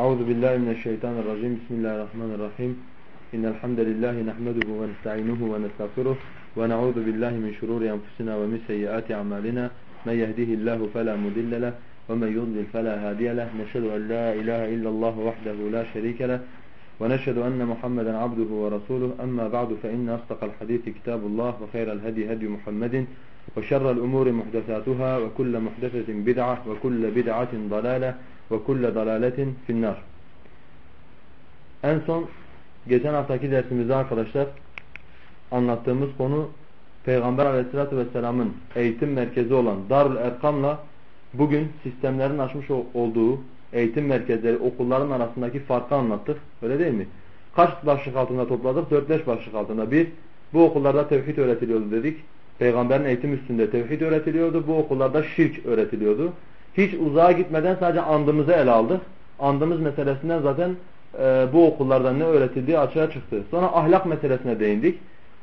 أعوذ بالله من الشيطان الرجيم. بسم الله الرحمن الرحيم. إن الحمد لله نحمده ونستعينه ونستغفره ونعوذ بالله من شرور أنفسنا ومن سيئات أعمالنا. من يهده الله فلا مضل له ومن يضلل فلا هادي له. نشهد أن لا إله إلا الله وحده لا شريك له ونشهد أن محمدا عبده ورسوله. أما بعد فإن أصدق الحديث كتاب الله وخير الهدي هدي محمد وشر الأمور محدثاتها وكل محدثة بدعة وكل بدعة ضلالة ve kulle dalaletin finnar. En son geçen haftaki dersimizde arkadaşlar anlattığımız konu Peygamber aleyhissalatü vesselamın eğitim merkezi olan Darül Erkam'la bugün sistemlerin açmış olduğu eğitim merkezleri okulların arasındaki farkı anlattık. Öyle değil mi? Kaç başlık altında topladık? 4-5 başlık altında. Bir, bu okullarda tevhid öğretiliyordu dedik. Peygamberin eğitim üstünde tevhid öğretiliyordu. Bu okullarda şirk öğretiliyordu. Hiç uzağa gitmeden sadece andımızı ele aldık. Andımız meselesinden zaten e, bu okullarda ne öğretildiği açığa çıktı. Sonra ahlak meselesine değindik.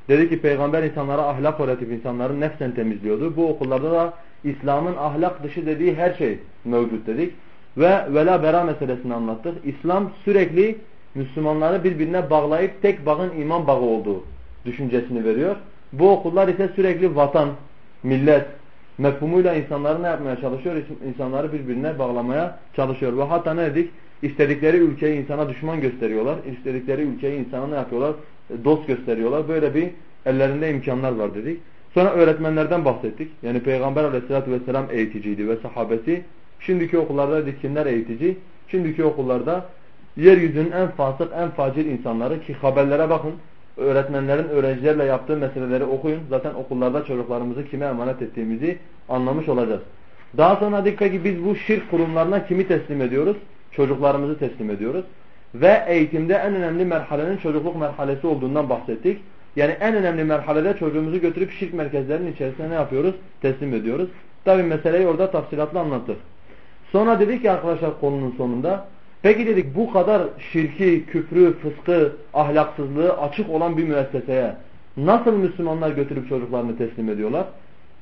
Dedi ki peygamber insanlara ahlak öğretip insanların nefsen temizliyordu. Bu okullarda da İslam'ın ahlak dışı dediği her şey mevcut dedik. Ve vela bera meselesini anlattık. İslam sürekli Müslümanları birbirine bağlayıp tek bağın iman bağı olduğu düşüncesini veriyor. Bu okullar ise sürekli vatan, millet mefhumuyla insanları ne yapmaya çalışıyor? İnsanları birbirine bağlamaya çalışıyor. Ve hatta ne dedik? İstedikleri ülkeyi insana düşman gösteriyorlar. İstedikleri ülkeyi insana ne yapıyorlar? Dost gösteriyorlar. Böyle bir ellerinde imkanlar var dedik. Sonra öğretmenlerden bahsettik. Yani Peygamber aleyhissalatü vesselam eğiticiydi ve sahabesi. Şimdiki okullarda dedik kimler eğitici? Şimdiki okullarda yeryüzünün en fasık, en facir insanları ki haberlere bakın. Öğretmenlerin öğrencilerle yaptığı meseleleri okuyun. Zaten okullarda çocuklarımızı kime emanet ettiğimizi anlamış olacağız. Daha sonra dikkat ki biz bu şirk kurumlarına kimi teslim ediyoruz? Çocuklarımızı teslim ediyoruz. Ve eğitimde en önemli merhalenin çocukluk merhalesi olduğundan bahsettik. Yani en önemli merhalede çocuğumuzu götürüp şirk merkezlerinin içerisine ne yapıyoruz? Teslim ediyoruz. Tabi meseleyi orada tafsilatlı anlattık. Sonra dedik ki arkadaşlar konunun sonunda peki dedik bu kadar şirki, küfrü, fıskı, ahlaksızlığı açık olan bir müesseseye nasıl Müslümanlar götürüp çocuklarını teslim ediyorlar?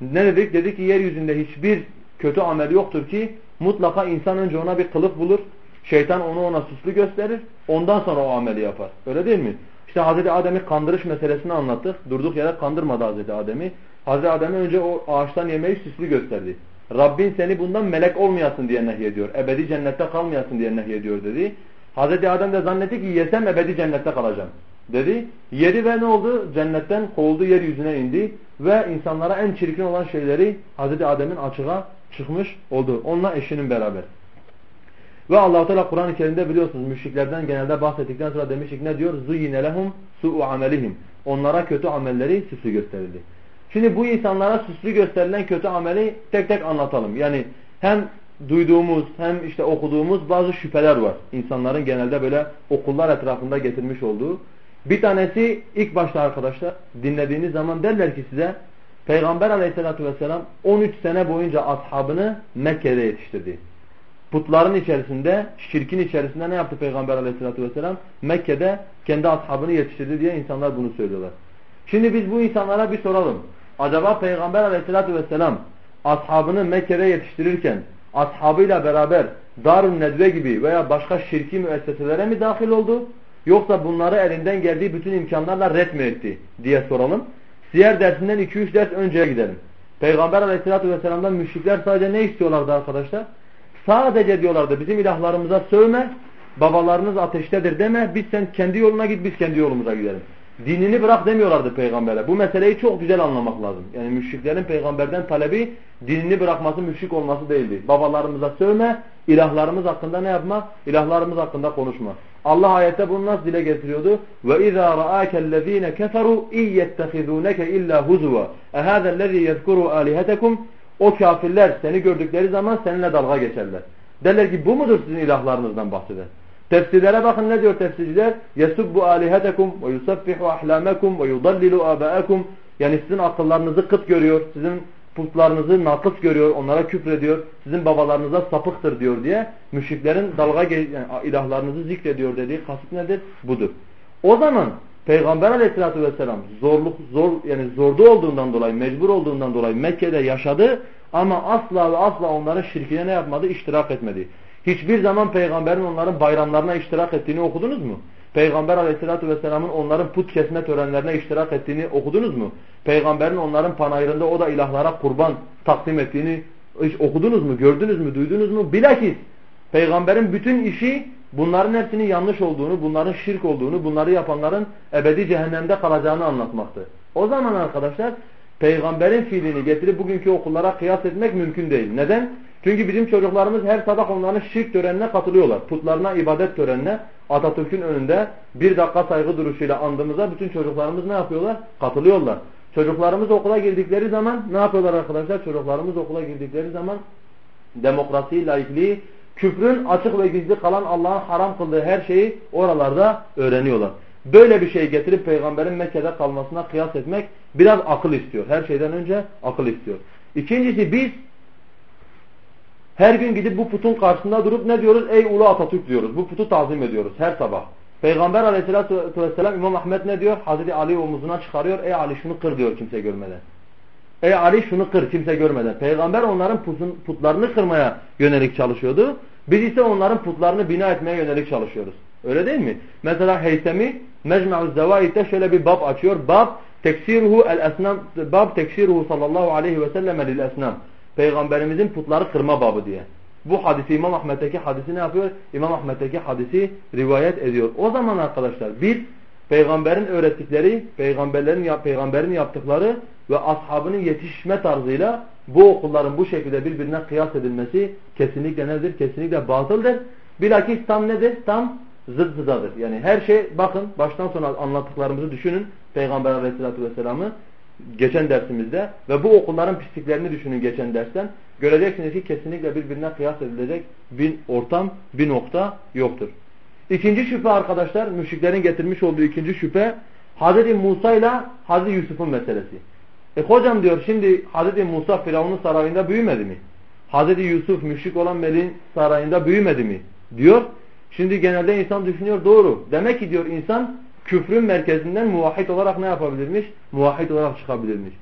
Ne dedik? Dedik ki yeryüzünde hiçbir kötü amel yoktur ki mutlaka insan önce ona bir kılıf bulur. Şeytan onu ona süslü gösterir. Ondan sonra o ameli yapar. Öyle değil mi? İşte Hazreti Adem'i kandırış meselesini anlattık. Durduk yere kandırmadı Hazreti Adem'i. Hazreti Adem'e önce o ağaçtan yemeği süslü gösterdi. Rabbin seni bundan melek olmayasın diye nehyediyor. Ebedi cennette kalmayasın diye nehyediyor dedi. Hazreti Adem de zannetti ki yesem ebedi cennette kalacağım dedi. Yedi ve ne oldu? Cennetten kovuldu yeryüzüne indi ve insanlara en çirkin olan şeyleri Hazreti Adem'in açığa çıkmış oldu. Onunla eşinin beraber. Ve Allah Teala Kur'an-ı Kerim'de biliyorsunuz müşriklerden genelde bahsettikten sonra demiştik ne diyor? Zuyine lehum su'u amelihim. Onlara kötü amelleri süslü gösterildi. Şimdi bu insanlara süslü gösterilen kötü ameli tek tek anlatalım. Yani hem duyduğumuz hem işte okuduğumuz bazı şüpheler var. İnsanların genelde böyle okullar etrafında getirmiş olduğu. Bir tanesi ilk başta arkadaşlar dinlediğiniz zaman derler ki size Peygamber aleyhissalatü vesselam 13 sene boyunca ashabını Mekke'de yetiştirdi. Putların içerisinde, şirkin içerisinde ne yaptı Peygamber aleyhissalatü vesselam? Mekke'de kendi ashabını yetiştirdi diye insanlar bunu söylüyorlar. Şimdi biz bu insanlara bir soralım. Acaba Peygamber aleyhissalatü vesselam ashabını Mekke'de yetiştirirken ashabıyla beraber Darun Nedve gibi veya başka şirki müesseselere mi dahil oldu? Yoksa bunları elinden geldiği bütün imkanlarla ret mi etti diye soralım. Siyer dersinden 2-3 ders önceye gidelim. Peygamber aleyhissalatü vesselam'dan müşrikler sadece ne istiyorlardı arkadaşlar? Sadece diyorlardı bizim ilahlarımıza sövme, babalarınız ateştedir deme, biz sen kendi yoluna git biz kendi yolumuza gidelim. Dinini bırak demiyorlardı peygambere. Bu meseleyi çok güzel anlamak lazım. Yani müşriklerin peygamberden talebi dinini bırakması müşrik olması değildi. Babalarımıza sövme, ilahlarımız hakkında ne yapma? İlahlarımız hakkında konuşma. Allah ayette bunu nasıl dile getiriyordu? Ve izâ ra'âkellezîne keferû iyyettehizûneke illâ huzuvâ. Ehâzellezî yezkuru âlihetekum. O kafirler seni gördükleri zaman seninle dalga geçerler. Derler ki bu mudur sizin ilahlarınızdan bahseden? Tefsirlere bakın ne diyor tefsirciler? يَسُبُّ آلِهَتَكُمْ وَيُسَفِّحُ أَحْلَامَكُمْ وَيُضَلِّلُ آبَاءَكُمْ Yani sizin akıllarınızı kıt görüyor, sizin putlarınızı nakıs görüyor, onlara küfrediyor, sizin babalarınıza sapıktır diyor diye müşriklerin dalga yani ilahlarınızı zikrediyor dediği kasıt nedir? Budur. O zaman Peygamber aleyhissalatü vesselam zorluk zor yani zorda olduğundan dolayı mecbur olduğundan dolayı Mekke'de yaşadı ama asla ve asla onların şirkine ne yapmadı? İştirak etmedi. Hiçbir zaman peygamberin onların bayramlarına iştirak ettiğini okudunuz mu? Peygamber aleyhissalatü vesselamın onların put kesme törenlerine iştirak ettiğini okudunuz mu? Peygamberin onların panayırında o da ilahlara kurban takdim ettiğini hiç okudunuz mu? Gördünüz mü? Duydunuz mu? Bilakis peygamberin bütün işi bunların hepsinin yanlış olduğunu, bunların şirk olduğunu, bunları yapanların ebedi cehennemde kalacağını anlatmaktı. O zaman arkadaşlar peygamberin fiilini getirip bugünkü okullara kıyas etmek mümkün değil. Neden? Çünkü bizim çocuklarımız her sabah onların şirk törenine katılıyorlar. Putlarına ibadet törenine Atatürk'ün önünde bir dakika saygı duruşuyla andığımıza bütün çocuklarımız ne yapıyorlar? Katılıyorlar. Çocuklarımız okula girdikleri zaman ne yapıyorlar arkadaşlar? Çocuklarımız okula girdikleri zaman demokrasiyi, laikliği, küfrün açık ve gizli kalan Allah'ın haram kıldığı her şeyi oralarda öğreniyorlar. Böyle bir şey getirip peygamberin Mekke'de kalmasına kıyas etmek biraz akıl istiyor. Her şeyden önce akıl istiyor. İkincisi biz her gün gidip bu putun karşısında durup ne diyoruz? Ey ulu Atatürk diyoruz. Bu putu tazim ediyoruz her sabah. Peygamber aleyhissalatü vesselam İmam Ahmet ne diyor? Hazreti Ali omuzuna çıkarıyor. Ey Ali şunu kır diyor kimse görmeden. Ey Ali şunu kır kimse görmeden. Peygamber onların putlarını kırmaya yönelik çalışıyordu. Biz ise onların putlarını bina etmeye yönelik çalışıyoruz. Öyle değil mi? Mesela Heysemi Mecmu'uz Zevaid'de şöyle bir bab açıyor. Bab teksiruhu el esnam bab teksiruhu sallallahu aleyhi ve sellem lil esnam. Peygamberimizin putları kırma babı diye. Bu hadisi İmam Ahmet'teki hadisi ne yapıyor? İmam Ahmet'teki hadisi rivayet ediyor. O zaman arkadaşlar bir peygamberin öğrettikleri, peygamberlerin peygamberin yaptıkları ve ashabının yetişme tarzıyla bu okulların bu şekilde birbirine kıyas edilmesi kesinlikle nedir? Kesinlikle batıldır. Bilakis tam nedir? Tam zıt zıdadır. Yani her şey bakın baştan sona anlattıklarımızı düşünün. Peygamber aleyhissalatü vesselam'ı geçen dersimizde ve bu okulların pisliklerini düşünün geçen dersten. Göreceksiniz ki kesinlikle birbirine kıyas edilecek bir ortam, bir nokta yoktur. İkinci şüphe arkadaşlar, müşriklerin getirmiş olduğu ikinci şüphe Hz. Musa ile Hz. Yusuf'un meselesi. E hocam diyor şimdi Hz. Musa Firavun'un sarayında büyümedi mi? Hz. Yusuf müşrik olan Melin sarayında büyümedi mi? Diyor. Şimdi genelde insan düşünüyor doğru. Demek ki diyor insan küfrün merkezinden muvahhid olarak ne yapabilirmiş? Muvahhid olarak çıkabilirmiş.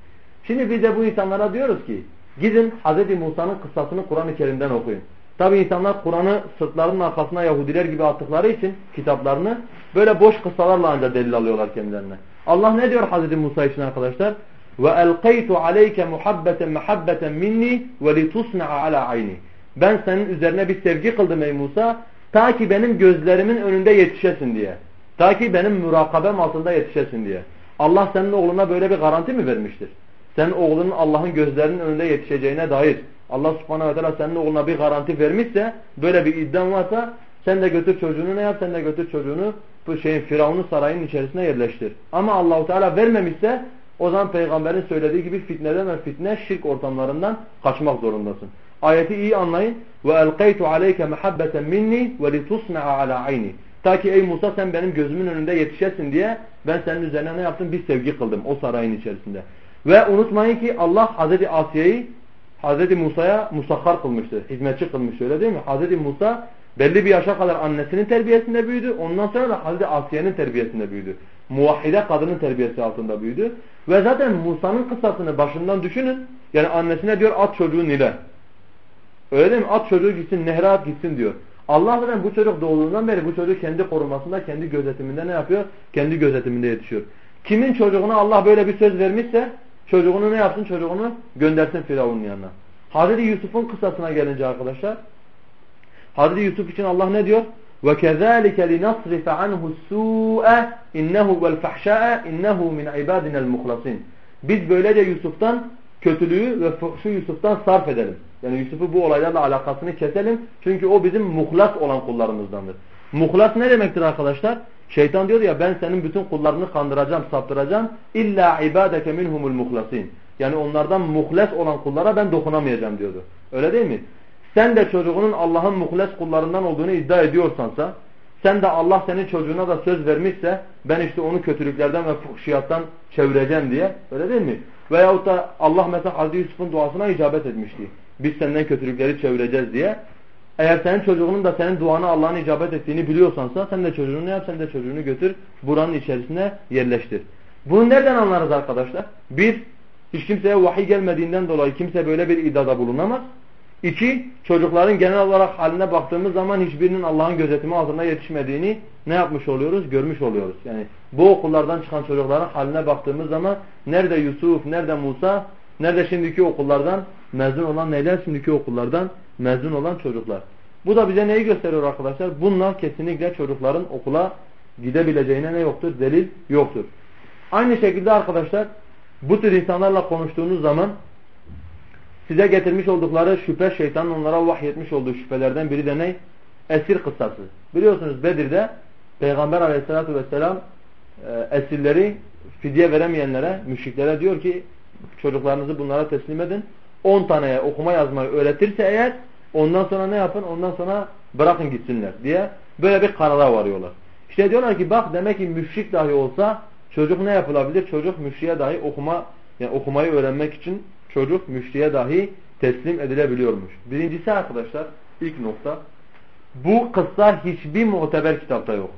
Şimdi biz de bu insanlara diyoruz ki gidin Hz. Musa'nın kıssasını Kur'an-ı Kerim'den okuyun. Tabi insanlar Kur'an'ı sırtlarının arkasına Yahudiler gibi attıkları için kitaplarını böyle boş kıssalarla ancak delil alıyorlar kendilerine. Allah ne diyor Hz. Musa için arkadaşlar? Ve elqeytu aleyke muhabbeten muhabbeten minni ve litusna'a ala ayni. Ben senin üzerine bir sevgi kıldım ey Musa ta ki benim gözlerimin önünde yetişesin diye. Ta ki benim mürakabem altında yetişesin diye. Allah senin oğluna böyle bir garanti mi vermiştir? Sen oğlunun Allah'ın gözlerinin önünde yetişeceğine dair Allah subhanahu ve teala senin oğluna bir garanti vermişse böyle bir iddian varsa sen de götür çocuğunu ne yap? Sen de götür çocuğunu bu şeyin Firavun'un sarayının içerisine yerleştir. Ama Allahu Teala vermemişse o zaman peygamberin söylediği gibi fitneden ve fitne şirk ortamlarından kaçmak zorundasın. Ayeti iyi anlayın. Ve elqeytu aleyke muhabbeten minni ve litusna'a ala ayni. Ta ki ey Musa sen benim gözümün önünde yetişesin diye ben senin üzerine ne yaptım? Bir sevgi kıldım o sarayın içerisinde. Ve unutmayın ki Allah Hazreti Asiye'yi Hazreti Musa'ya musahhar kılmıştı. Hizmetçi kılmış öyle değil mi? Hazreti Musa belli bir yaşa kadar annesinin terbiyesinde büyüdü. Ondan sonra da Hazreti Asiye'nin terbiyesinde büyüdü. Muvahhide kadının terbiyesi altında büyüdü. Ve zaten Musa'nın kıssasını başından düşünün. Yani annesine diyor at çocuğu Nil'e. Öyle değil mi? At çocuğu gitsin nehre at gitsin diyor. Allah zaten bu çocuk doğduğundan beri bu çocuk kendi korumasında, kendi gözetiminde ne yapıyor? Kendi gözetiminde yetişiyor. Kimin çocuğuna Allah böyle bir söz vermişse çocuğunu ne yapsın? Çocuğunu göndersin Firavun'un yanına. Hazreti Yusuf'un kıssasına gelince arkadaşlar Hazreti Yusuf için Allah ne diyor? وَكَذَٰلِكَ لِنَصْرِفَ عَنْهُ السُّوءَ اِنَّهُ وَالْفَحْشَاءَ اِنَّهُ مِنْ عِبَادِنَا الْمُخْلَصِينَ Biz böylece Yusuf'tan kötülüğü ve fuhşu Yusuf'tan sarf edelim. Yani Yusuf'u bu olaylarla alakasını keselim. Çünkü o bizim muhlas olan kullarımızdandır. Muhlas ne demektir arkadaşlar? Şeytan diyor ya ben senin bütün kullarını kandıracağım, saptıracağım. İlla ibadeke minhumul muhlasin. Yani onlardan muhles olan kullara ben dokunamayacağım diyordu. Öyle değil mi? Sen de çocuğunun Allah'ın muhles kullarından olduğunu iddia ediyorsansa, sen de Allah senin çocuğuna da söz vermişse, ben işte onu kötülüklerden ve fuhşiyattan çevireceğim diye, öyle değil mi? Veyahut da Allah mesela Hazreti Yusuf'un duasına icabet etmişti. Biz senden kötülükleri çevireceğiz diye. Eğer senin çocuğunun da senin duanı Allah'ın icabet ettiğini biliyorsansa sen de çocuğunu yap? Sen de çocuğunu götür buranın içerisine yerleştir. Bunu nereden anlarız arkadaşlar? Bir, hiç kimseye vahiy gelmediğinden dolayı kimse böyle bir iddiada bulunamaz. İki, çocukların genel olarak haline baktığımız zaman hiçbirinin Allah'ın gözetimi altında yetişmediğini ne yapmış oluyoruz? Görmüş oluyoruz. Yani bu okullardan çıkan çocukların haline baktığımız zaman nerede Yusuf, nerede Musa, nerede şimdiki okullardan mezun olan neyler? Şimdiki okullardan mezun olan çocuklar. Bu da bize neyi gösteriyor arkadaşlar? Bunlar kesinlikle çocukların okula gidebileceğine ne yoktur? Delil yoktur. Aynı şekilde arkadaşlar bu tür insanlarla konuştuğunuz zaman size getirmiş oldukları şüphe şeytanın onlara vahyetmiş olduğu şüphelerden biri de ne? Esir kıssası. Biliyorsunuz Bedir'de Peygamber aleyhissalatü vesselam e, esirleri fidye veremeyenlere, müşriklere diyor ki çocuklarınızı bunlara teslim edin. 10 taneye okuma yazmayı öğretirse eğer ondan sonra ne yapın? Ondan sonra bırakın gitsinler diye böyle bir karara varıyorlar. İşte diyorlar ki bak demek ki müşrik dahi olsa çocuk ne yapılabilir? Çocuk müşriye dahi okuma yani okumayı öğrenmek için çocuk müşriye dahi teslim edilebiliyormuş. Birincisi arkadaşlar ilk nokta bu kıssa hiçbir muteber kitapta yok.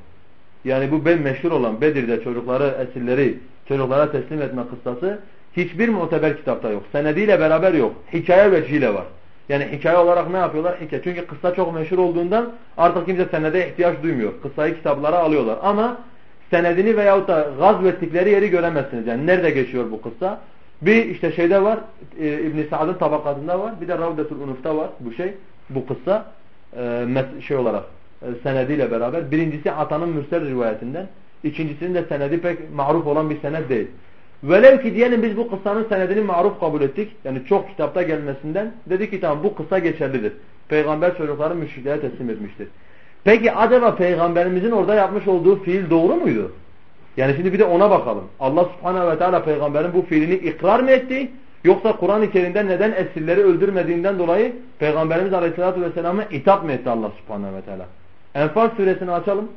Yani bu ben meşhur olan Bedir'de çocukları, esirleri çocuklara teslim etme kıssası hiçbir muteber kitapta yok. Senediyle beraber yok. Hikaye vecihiyle var. Yani hikaye olarak ne yapıyorlar? Hikaye. Çünkü kıssa çok meşhur olduğundan artık kimse senede ihtiyaç duymuyor. Kıssayı kitaplara alıyorlar. Ama senedini veyahut da gazvettikleri yeri göremezsiniz. Yani nerede geçiyor bu kıssa? Bir işte şeyde var, e, İbn Sa'd'ın tabakatında var. Bir de Ravdetul Unuf'ta var bu şey, bu kıssa e, şey olarak e, senediyle beraber. Birincisi Atan'ın Mürsel rivayetinden. İkincisinin de senedi pek maruf olan bir senet değil. Velev ki diyelim biz bu kıssanın senedini maruf kabul ettik. Yani çok kitapta gelmesinden. Dedik ki tamam bu kıssa geçerlidir. Peygamber çocukları müşriklere teslim etmiştir. Peki acaba peygamberimizin orada yapmış olduğu fiil doğru muydu? Yani şimdi bir de ona bakalım. Allah subhanehu ve teala peygamberin bu fiilini ikrar mı etti? Yoksa Kur'an-ı Kerim'de neden esirleri öldürmediğinden dolayı Peygamberimiz Aleyhisselatü Vesselam'a itap mı etti Allah subhanehu ve teala? Enfal suresini açalım.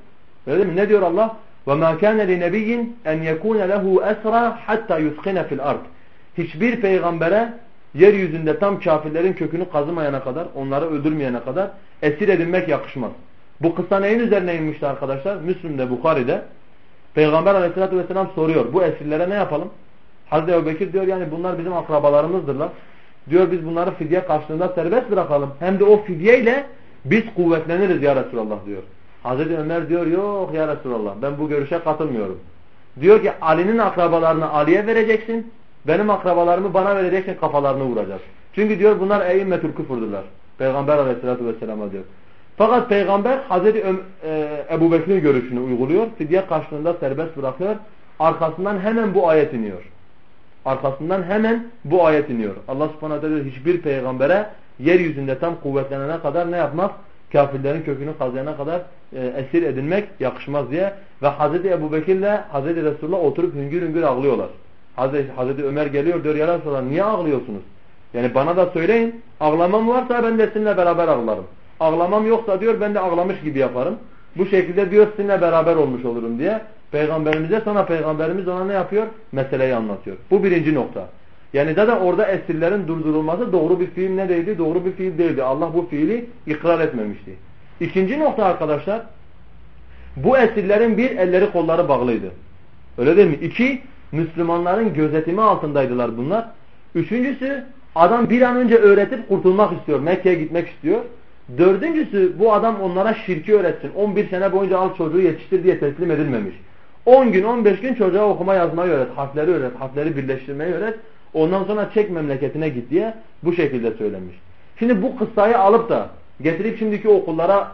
Öyle mi? Ne diyor Allah? وَمَا كَانَ لِنَبِيٍّ اَنْ يَكُونَ لَهُ اَسْرَى حَتَّى يُسْقِنَ فِي الْأَرْضِ Hiçbir peygambere yeryüzünde tam kafirlerin kökünü kazımayana kadar, onları öldürmeyene kadar esir edinmek yakışmaz. Bu kısa neyin üzerine inmişti arkadaşlar? Müslüm'de, Bukhari'de. Peygamber aleyhissalatü vesselam soruyor. Bu esirlere ne yapalım? Hazreti Ebubekir diyor yani bunlar bizim akrabalarımızdırlar. Diyor biz bunları fidye karşılığında serbest bırakalım. Hem de o fidyeyle biz kuvvetleniriz ya Resulallah diyor. Hazreti Ömer diyor yok ya Resulallah ben bu görüşe katılmıyorum. Diyor ki Ali'nin akrabalarını Ali'ye vereceksin. Benim akrabalarımı bana vereceksin kafalarını vuracağız. Çünkü diyor bunlar eyyimmetül küfürdürler. Peygamber aleyhissalatü vesselam'a diyor. Fakat peygamber Hazreti e, Ebu Bekir'in görüşünü uyguluyor. Fidye karşılığında serbest bırakıyor. Arkasından hemen bu ayet iniyor. Arkasından hemen bu ayet iniyor. Allah subhanahu diyor hiçbir peygambere yeryüzünde tam kuvvetlenene kadar ne yapmak? Kafirlerin kökünü kazıyana kadar e, esir edilmek yakışmaz diye. Ve Hazreti Ebu Bekir'le Hazreti Resulullah oturup hüngür hüngür ağlıyorlar. Hazreti, Hazreti Ömer geliyor diyor ya niye ağlıyorsunuz? Yani bana da söyleyin ağlamam varsa ben de sizinle beraber ağlarım. Ağlamam yoksa diyor ben de ağlamış gibi yaparım. Bu şekilde diyor sizinle beraber olmuş olurum diye. Peygamberimize sonra peygamberimiz ona ne yapıyor? Meseleyi anlatıyor. Bu birinci nokta. Yani zaten orada esirlerin durdurulması doğru bir fiil ne değildi? Doğru bir fiil değildi. Allah bu fiili ikrar etmemişti. İkinci nokta arkadaşlar bu esirlerin bir elleri kolları bağlıydı. Öyle değil mi? İki Müslümanların gözetimi altındaydılar bunlar. Üçüncüsü adam bir an önce öğretip kurtulmak istiyor. Mekke'ye gitmek istiyor. Dördüncüsü bu adam onlara şirki öğretsin. 11 sene boyunca al çocuğu yetiştir diye teslim edilmemiş. 10 gün 15 gün çocuğa okuma yazmayı öğret. Harfleri öğret. Harfleri birleştirmeyi öğret. Ondan sonra çek memleketine git diye bu şekilde söylemiş. Şimdi bu kıssayı alıp da getirip şimdiki okullara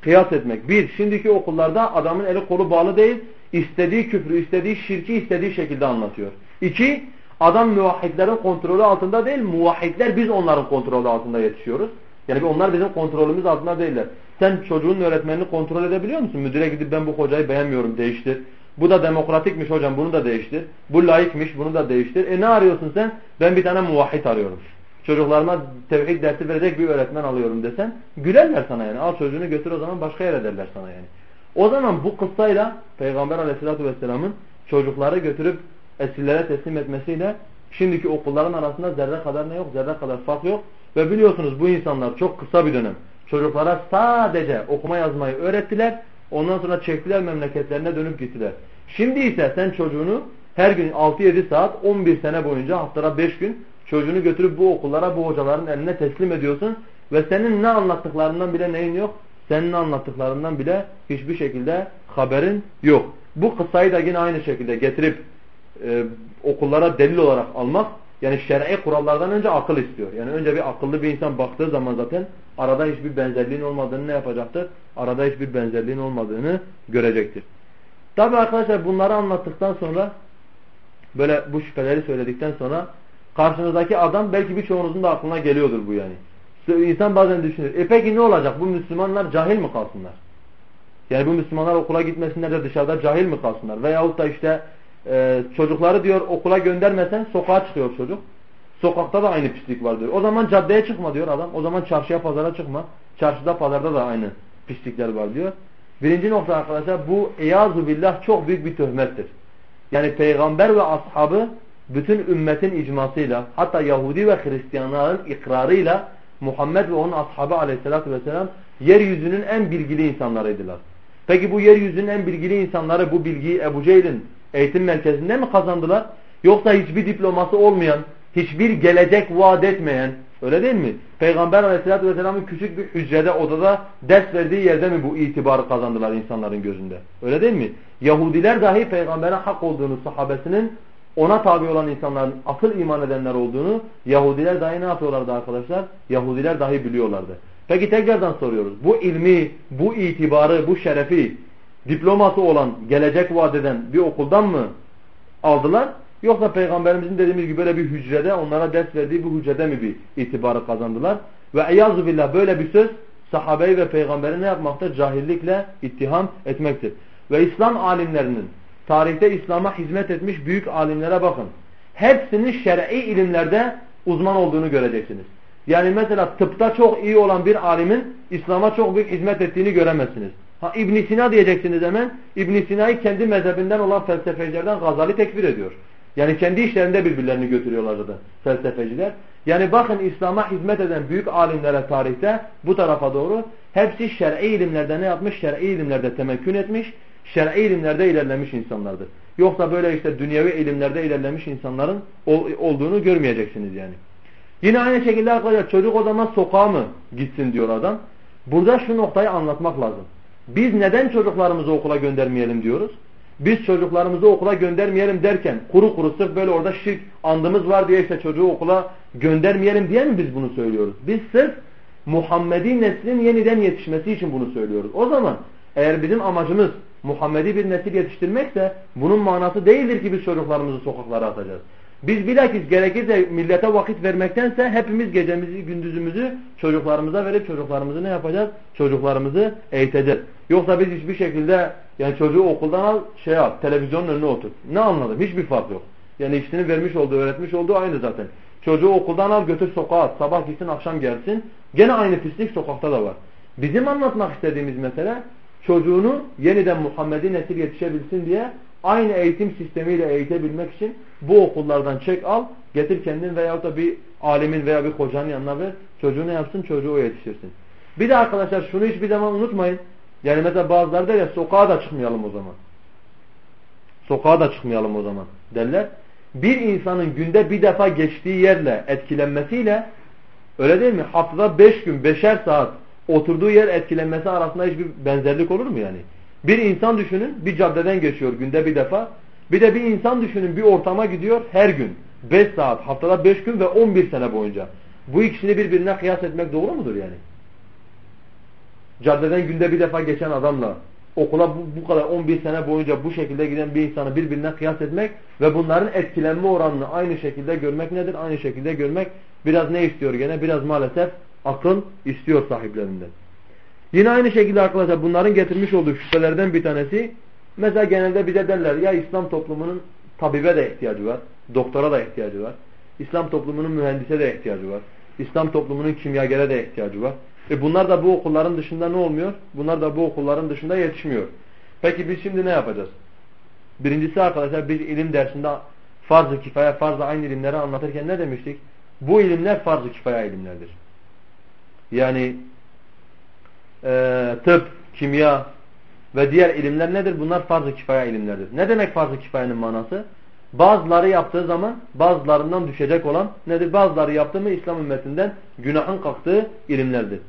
kıyas etmek. Bir, şimdiki okullarda adamın eli kolu bağlı değil. istediği küfrü, istediği şirki istediği şekilde anlatıyor. İki, adam muvahhidlerin kontrolü altında değil. Muvahhidler biz onların kontrolü altında yetişiyoruz. Yani onlar bizim kontrolümüz altında değiller. Sen çocuğun öğretmenini kontrol edebiliyor musun? Müdüre gidip ben bu hocayı beğenmiyorum değiştir. Bu da demokratikmiş hocam bunu da değiştir. Bu laikmiş bunu da değiştir. E ne arıyorsun sen? Ben bir tane muvahhid arıyorum. Çocuklarıma tevhid dersi verecek bir öğretmen alıyorum desen gülerler sana yani. Al çocuğunu götür o zaman başka yere derler sana yani. O zaman bu kıssayla Peygamber aleyhissalatü vesselamın çocukları götürüp esirlere teslim etmesiyle şimdiki okulların arasında zerre kadar ne yok? Zerre kadar fark yok. Ve biliyorsunuz bu insanlar çok kısa bir dönem Çocuklara sadece okuma yazmayı öğrettiler. Ondan sonra çektiler memleketlerine dönüp gittiler. Şimdi ise sen çocuğunu her gün 6-7 saat 11 sene boyunca haftada 5 gün çocuğunu götürüp bu okullara bu hocaların eline teslim ediyorsun. Ve senin ne anlattıklarından bile neyin yok? Senin anlattıklarından bile hiçbir şekilde haberin yok. Bu kıssayı da yine aynı şekilde getirip e, okullara delil olarak almak yani şer'i kurallardan önce akıl istiyor. Yani önce bir akıllı bir insan baktığı zaman zaten arada hiçbir benzerliğin olmadığını ne yapacaktır? Arada hiçbir benzerliğin olmadığını görecektir. Tabi arkadaşlar bunları anlattıktan sonra böyle bu şüpheleri söyledikten sonra karşınızdaki adam belki birçoğunuzun da aklına geliyordur bu yani. İnsan bazen düşünür. E peki ne olacak? Bu Müslümanlar cahil mi kalsınlar? Yani bu Müslümanlar okula gitmesinler de dışarıda cahil mi kalsınlar? Veyahut da işte e, çocukları diyor okula göndermesen sokağa çıkıyor çocuk. Sokakta da aynı pislik var diyor. O zaman caddeye çıkma diyor adam. O zaman çarşıya pazara çıkma. Çarşıda pazarda da aynı pislikler var diyor. Birinci nokta arkadaşlar bu eyazu billah çok büyük bir töhmettir. Yani peygamber ve ashabı bütün ümmetin icmasıyla hatta Yahudi ve Hristiyanların ikrarıyla Muhammed ve onun ashabı aleyhissalatü vesselam yeryüzünün en bilgili insanlarıydılar. Peki bu yeryüzünün en bilgili insanları bu bilgiyi Ebu Cehil'in eğitim merkezinde mi kazandılar? Yoksa hiçbir diploması olmayan, hiçbir gelecek vaat etmeyen, öyle değil mi? Peygamber aleyhissalatü vesselamın küçük bir hücrede, odada ders verdiği yerde mi bu itibarı kazandılar insanların gözünde? Öyle değil mi? Yahudiler dahi peygambere hak olduğunu sahabesinin ona tabi olan insanların akıl iman edenler olduğunu Yahudiler dahi ne yapıyorlardı arkadaşlar? Yahudiler dahi biliyorlardı. Peki tekrardan soruyoruz. Bu ilmi, bu itibarı, bu şerefi diploması olan, gelecek vaat bir okuldan mı aldılar? Yoksa Peygamberimizin dediğimiz gibi böyle bir hücrede, onlara ders verdiği bir hücrede mi bir itibarı kazandılar? Ve eyyazu billah böyle bir söz sahabeyi ve peygamberi ne yapmakta? Cahillikle ittiham etmektir. Ve İslam alimlerinin tarihte İslam'a hizmet etmiş büyük alimlere bakın. Hepsinin şer'i ilimlerde uzman olduğunu göreceksiniz. Yani mesela tıpta çok iyi olan bir alimin İslam'a çok büyük hizmet ettiğini göremezsiniz. Ha ibn Sina diyeceksiniz hemen. ibn Sina'yı kendi mezhebinden olan felsefecilerden Gazali tekfir ediyor. Yani kendi işlerinde birbirlerini götürüyorlar zaten felsefeciler. Yani bakın İslam'a hizmet eden büyük alimlere tarihte bu tarafa doğru hepsi şer'i ilimlerde ne yapmış? Şer'i ilimlerde temekkün etmiş, şer'i ilimlerde ilerlemiş insanlardır. Yoksa böyle işte dünyevi ilimlerde ilerlemiş insanların olduğunu görmeyeceksiniz yani. Yine aynı şekilde arkadaşlar çocuk o zaman sokağa mı gitsin diyor adam. Burada şu noktayı anlatmak lazım. Biz neden çocuklarımızı okula göndermeyelim diyoruz? Biz çocuklarımızı okula göndermeyelim derken kuru kuru sırf böyle orada şirk andımız var diye işte çocuğu okula göndermeyelim diye mi biz bunu söylüyoruz? Biz sırf Muhammedi neslin yeniden yetişmesi için bunu söylüyoruz. O zaman eğer bizim amacımız Muhammedi bir nesil yetiştirmekse bunun manası değildir ki biz çocuklarımızı sokaklara atacağız. Biz bilakis gerekirse millete vakit vermektense hepimiz gecemizi gündüzümüzü çocuklarımıza verip çocuklarımızı ne yapacağız? Çocuklarımızı eğiteceğiz. Yoksa biz hiçbir şekilde yani çocuğu okuldan al şey yap televizyonun önüne otur. Ne anladım? Hiçbir fark yok. Yani işini vermiş olduğu öğretmiş olduğu aynı zaten. Çocuğu okuldan al götür sokağa. Sabah gitsin akşam gelsin. Gene aynı pislik sokakta da var. Bizim anlatmak istediğimiz mesele çocuğunu yeniden Muhammed'i nesil yetişebilsin diye aynı eğitim sistemiyle eğitebilmek için bu okullardan çek al, getir kendin veyahut da bir alimin veya bir hocanın yanına ver. Çocuğu ne yapsın? Çocuğu o yetiştirsin. Bir de arkadaşlar şunu hiçbir zaman unutmayın. Yani mesela bazıları der ya sokağa da çıkmayalım o zaman. Sokağa da çıkmayalım o zaman derler. Bir insanın günde bir defa geçtiği yerle etkilenmesiyle öyle değil mi? Haftada beş gün, beşer saat oturduğu yer etkilenmesi arasında hiçbir benzerlik olur mu yani? Bir insan düşünün bir caddeden geçiyor günde bir defa. Bir de bir insan düşünün bir ortama gidiyor her gün. 5 saat, haftada 5 gün ve 11 sene boyunca. Bu ikisini birbirine kıyas etmek doğru mudur yani? Caddeden günde bir defa geçen adamla okula bu, bu kadar 11 sene boyunca bu şekilde giden bir insanı birbirine kıyas etmek ve bunların etkilenme oranını aynı şekilde görmek nedir? Aynı şekilde görmek biraz ne istiyor gene? Biraz maalesef akıl istiyor sahiplerinden. Yine aynı şekilde arkadaşlar bunların getirmiş olduğu şüphelerden bir tanesi mesela genelde bize derler ya İslam toplumunun tabibe de ihtiyacı var, doktora da ihtiyacı var. İslam toplumunun mühendise de ihtiyacı var. İslam toplumunun kimyagere de ihtiyacı var. E bunlar da bu okulların dışında ne olmuyor? Bunlar da bu okulların dışında yetişmiyor. Peki biz şimdi ne yapacağız? Birincisi arkadaşlar biz ilim dersinde farz-ı kifaya, farz-ı aynı ilimleri anlatırken ne demiştik? Bu ilimler farz-ı kifaya ilimlerdir. Yani e, tıp, kimya ve diğer ilimler nedir? Bunlar farz-ı kifaya ilimlerdir. Ne demek farz-ı kifayenin manası? Bazıları yaptığı zaman bazılarından düşecek olan nedir? Bazıları yaptığı mı İslam ümmetinden günahın kalktığı ilimlerdir.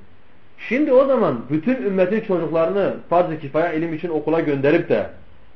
Şimdi o zaman bütün ümmetin çocuklarını farz-ı kifaya ilim için okula gönderip de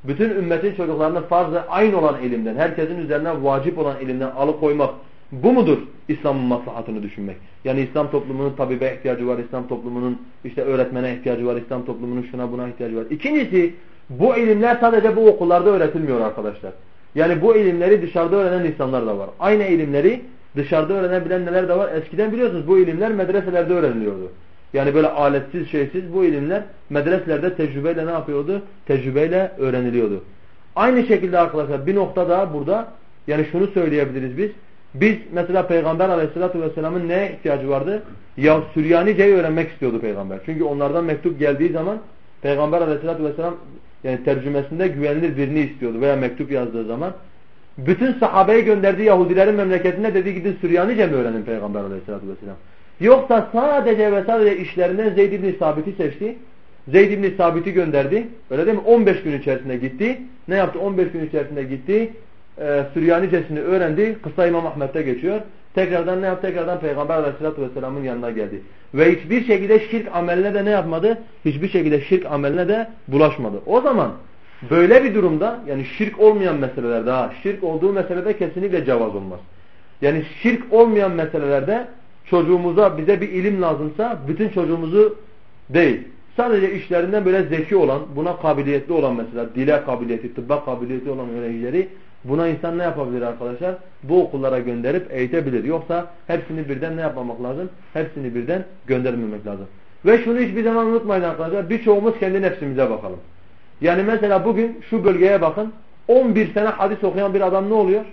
bütün ümmetin çocuklarını farz-ı aynı olan ilimden, herkesin üzerine vacip olan ilimden alıkoymak bu mudur İslam'ın maslahatını düşünmek? Yani İslam toplumunun tabibe ihtiyacı var, İslam toplumunun işte öğretmene ihtiyacı var, İslam toplumunun şuna buna ihtiyacı var. İkincisi bu ilimler sadece bu okullarda öğretilmiyor arkadaşlar. Yani bu ilimleri dışarıda öğrenen insanlar da var. Aynı ilimleri dışarıda öğrenebilen neler de var. Eskiden biliyorsunuz bu ilimler medreselerde öğreniliyordu. Yani böyle aletsiz şeysiz bu ilimler medreselerde tecrübeyle ne yapıyordu? Tecrübeyle öğreniliyordu. Aynı şekilde arkadaşlar bir nokta daha burada yani şunu söyleyebiliriz biz. Biz mesela Peygamber aleyhissalatü vesselamın neye ihtiyacı vardı? Ya Süryanice'yi öğrenmek istiyordu Peygamber. Çünkü onlardan mektup geldiği zaman Peygamber aleyhissalatü vesselam yani tercümesinde güvenilir birini istiyordu veya mektup yazdığı zaman. Bütün sahabeyi gönderdiği Yahudilerin memleketinde dedi gidin Süryanice mi öğrenin Peygamber aleyhissalatü vesselam. Yoksa sadece ve sadece işlerinden Zeyd ibn Sabit'i seçti. Zeyd ibn Sabit'i gönderdi. Öyle değil mi? 15 gün içerisinde gitti. Ne yaptı? 15 gün içerisinde gitti. Ee, Süryanicesini öğrendi. Kısa İmam Ahmet'te geçiyor. Tekrardan ne yaptı? Tekrardan Peygamber Aleyhisselatü Vesselam'ın yanına geldi. Ve hiçbir şekilde şirk ameline de ne yapmadı? Hiçbir şekilde şirk ameline de bulaşmadı. O zaman böyle bir durumda yani şirk olmayan meselelerde ha, şirk olduğu meselede kesinlikle cevaz olmaz. Yani şirk olmayan meselelerde çocuğumuza bize bir ilim lazımsa bütün çocuğumuzu değil. Sadece işlerinden böyle zeki olan, buna kabiliyetli olan mesela dile kabiliyeti, tıbba kabiliyeti olan öğrencileri buna insan ne yapabilir arkadaşlar? Bu okullara gönderip eğitebilir. Yoksa hepsini birden ne yapmamak lazım? Hepsini birden göndermemek lazım. Ve şunu hiçbir zaman unutmayın arkadaşlar. Birçoğumuz kendi nefsimize bakalım. Yani mesela bugün şu bölgeye bakın. 11 sene hadis okuyan bir adam ne oluyor?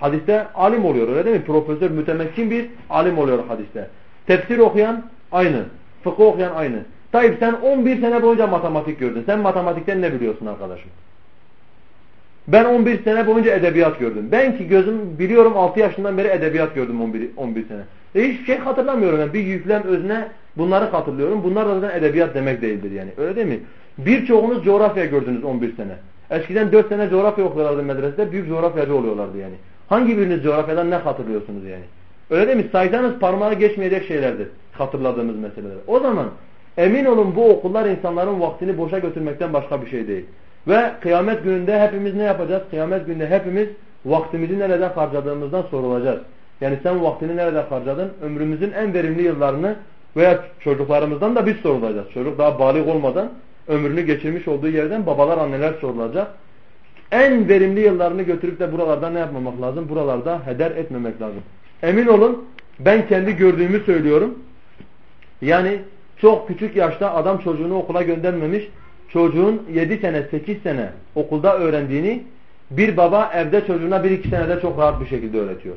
Hadiste alim oluyor öyle değil mi? Profesör, mütemekkin bir alim oluyor hadiste. Tefsir okuyan aynı. Fıkıh okuyan aynı. Tayyip sen 11 sene boyunca matematik gördün. Sen matematikten ne biliyorsun arkadaşım? Ben 11 sene boyunca edebiyat gördüm. Ben ki gözüm biliyorum 6 yaşından beri edebiyat gördüm 11, 11 sene. E hiçbir şey hatırlamıyorum. Yani bir yüklem özne bunları hatırlıyorum. Bunlar zaten edebiyat demek değildir yani. Öyle değil mi? Birçoğunuz coğrafya gördünüz 11 sene. Eskiden 4 sene coğrafya okuyorlardı medresede. Büyük coğrafyacı oluyorlardı yani. Hangi biriniz coğrafyadan ne hatırlıyorsunuz yani? Öyle değil mi? Saysanız parmağı geçmeyecek şeylerdir. Hatırladığımız meseleler. O zaman emin olun bu okullar insanların vaktini boşa götürmekten başka bir şey değil. Ve kıyamet gününde hepimiz ne yapacağız? Kıyamet gününde hepimiz vaktimizi nereden harcadığımızdan sorulacağız. Yani sen vaktini nerede harcadın? Ömrümüzün en verimli yıllarını veya çocuklarımızdan da biz sorulacağız. Çocuk daha balik olmadan ömrünü geçirmiş olduğu yerden babalar anneler sorulacak. En verimli yıllarını götürüp de buralarda ne yapmamak lazım? Buralarda heder etmemek lazım. Emin olun ben kendi gördüğümü söylüyorum. Yani çok küçük yaşta adam çocuğunu okula göndermemiş çocuğun 7 sene 8 sene okulda öğrendiğini bir baba evde çocuğuna 1-2 senede çok rahat bir şekilde öğretiyor.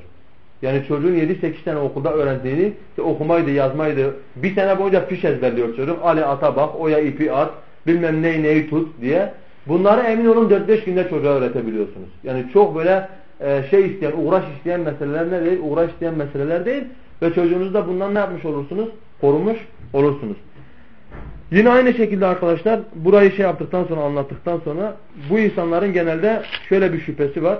Yani çocuğun 7-8 sene okulda öğrendiğini işte okumaydı, yazmaydı. Bir sene boyunca fiş ezberliyor çocuk. Ali ata bak, oya ipi at, bilmem neyi neyi tut diye. Bunları emin olun 4-5 günde çocuğa öğretebiliyorsunuz. Yani çok böyle e, şey isteyen, uğraş isteyen meseleler ne değil, uğraş isteyen meseleler değil. Ve çocuğunuzu da bundan ne yapmış olursunuz? Korumuş olursunuz. Yine aynı şekilde arkadaşlar burayı şey yaptıktan sonra anlattıktan sonra bu insanların genelde şöyle bir şüphesi var.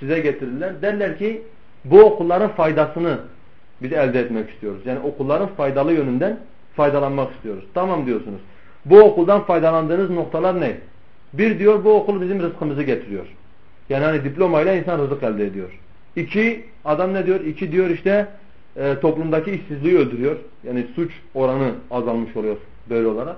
Size getirirler. Derler ki bu okulların faydasını biz elde etmek istiyoruz. Yani okulların faydalı yönünden faydalanmak istiyoruz. Tamam diyorsunuz. Bu okuldan faydalandığınız noktalar ne? Bir diyor bu okul bizim rızkımızı getiriyor. Yani hani diplomayla insan rızık elde ediyor. İki adam ne diyor? İki diyor işte e, toplumdaki işsizliği öldürüyor. Yani suç oranı azalmış oluyor böyle olarak.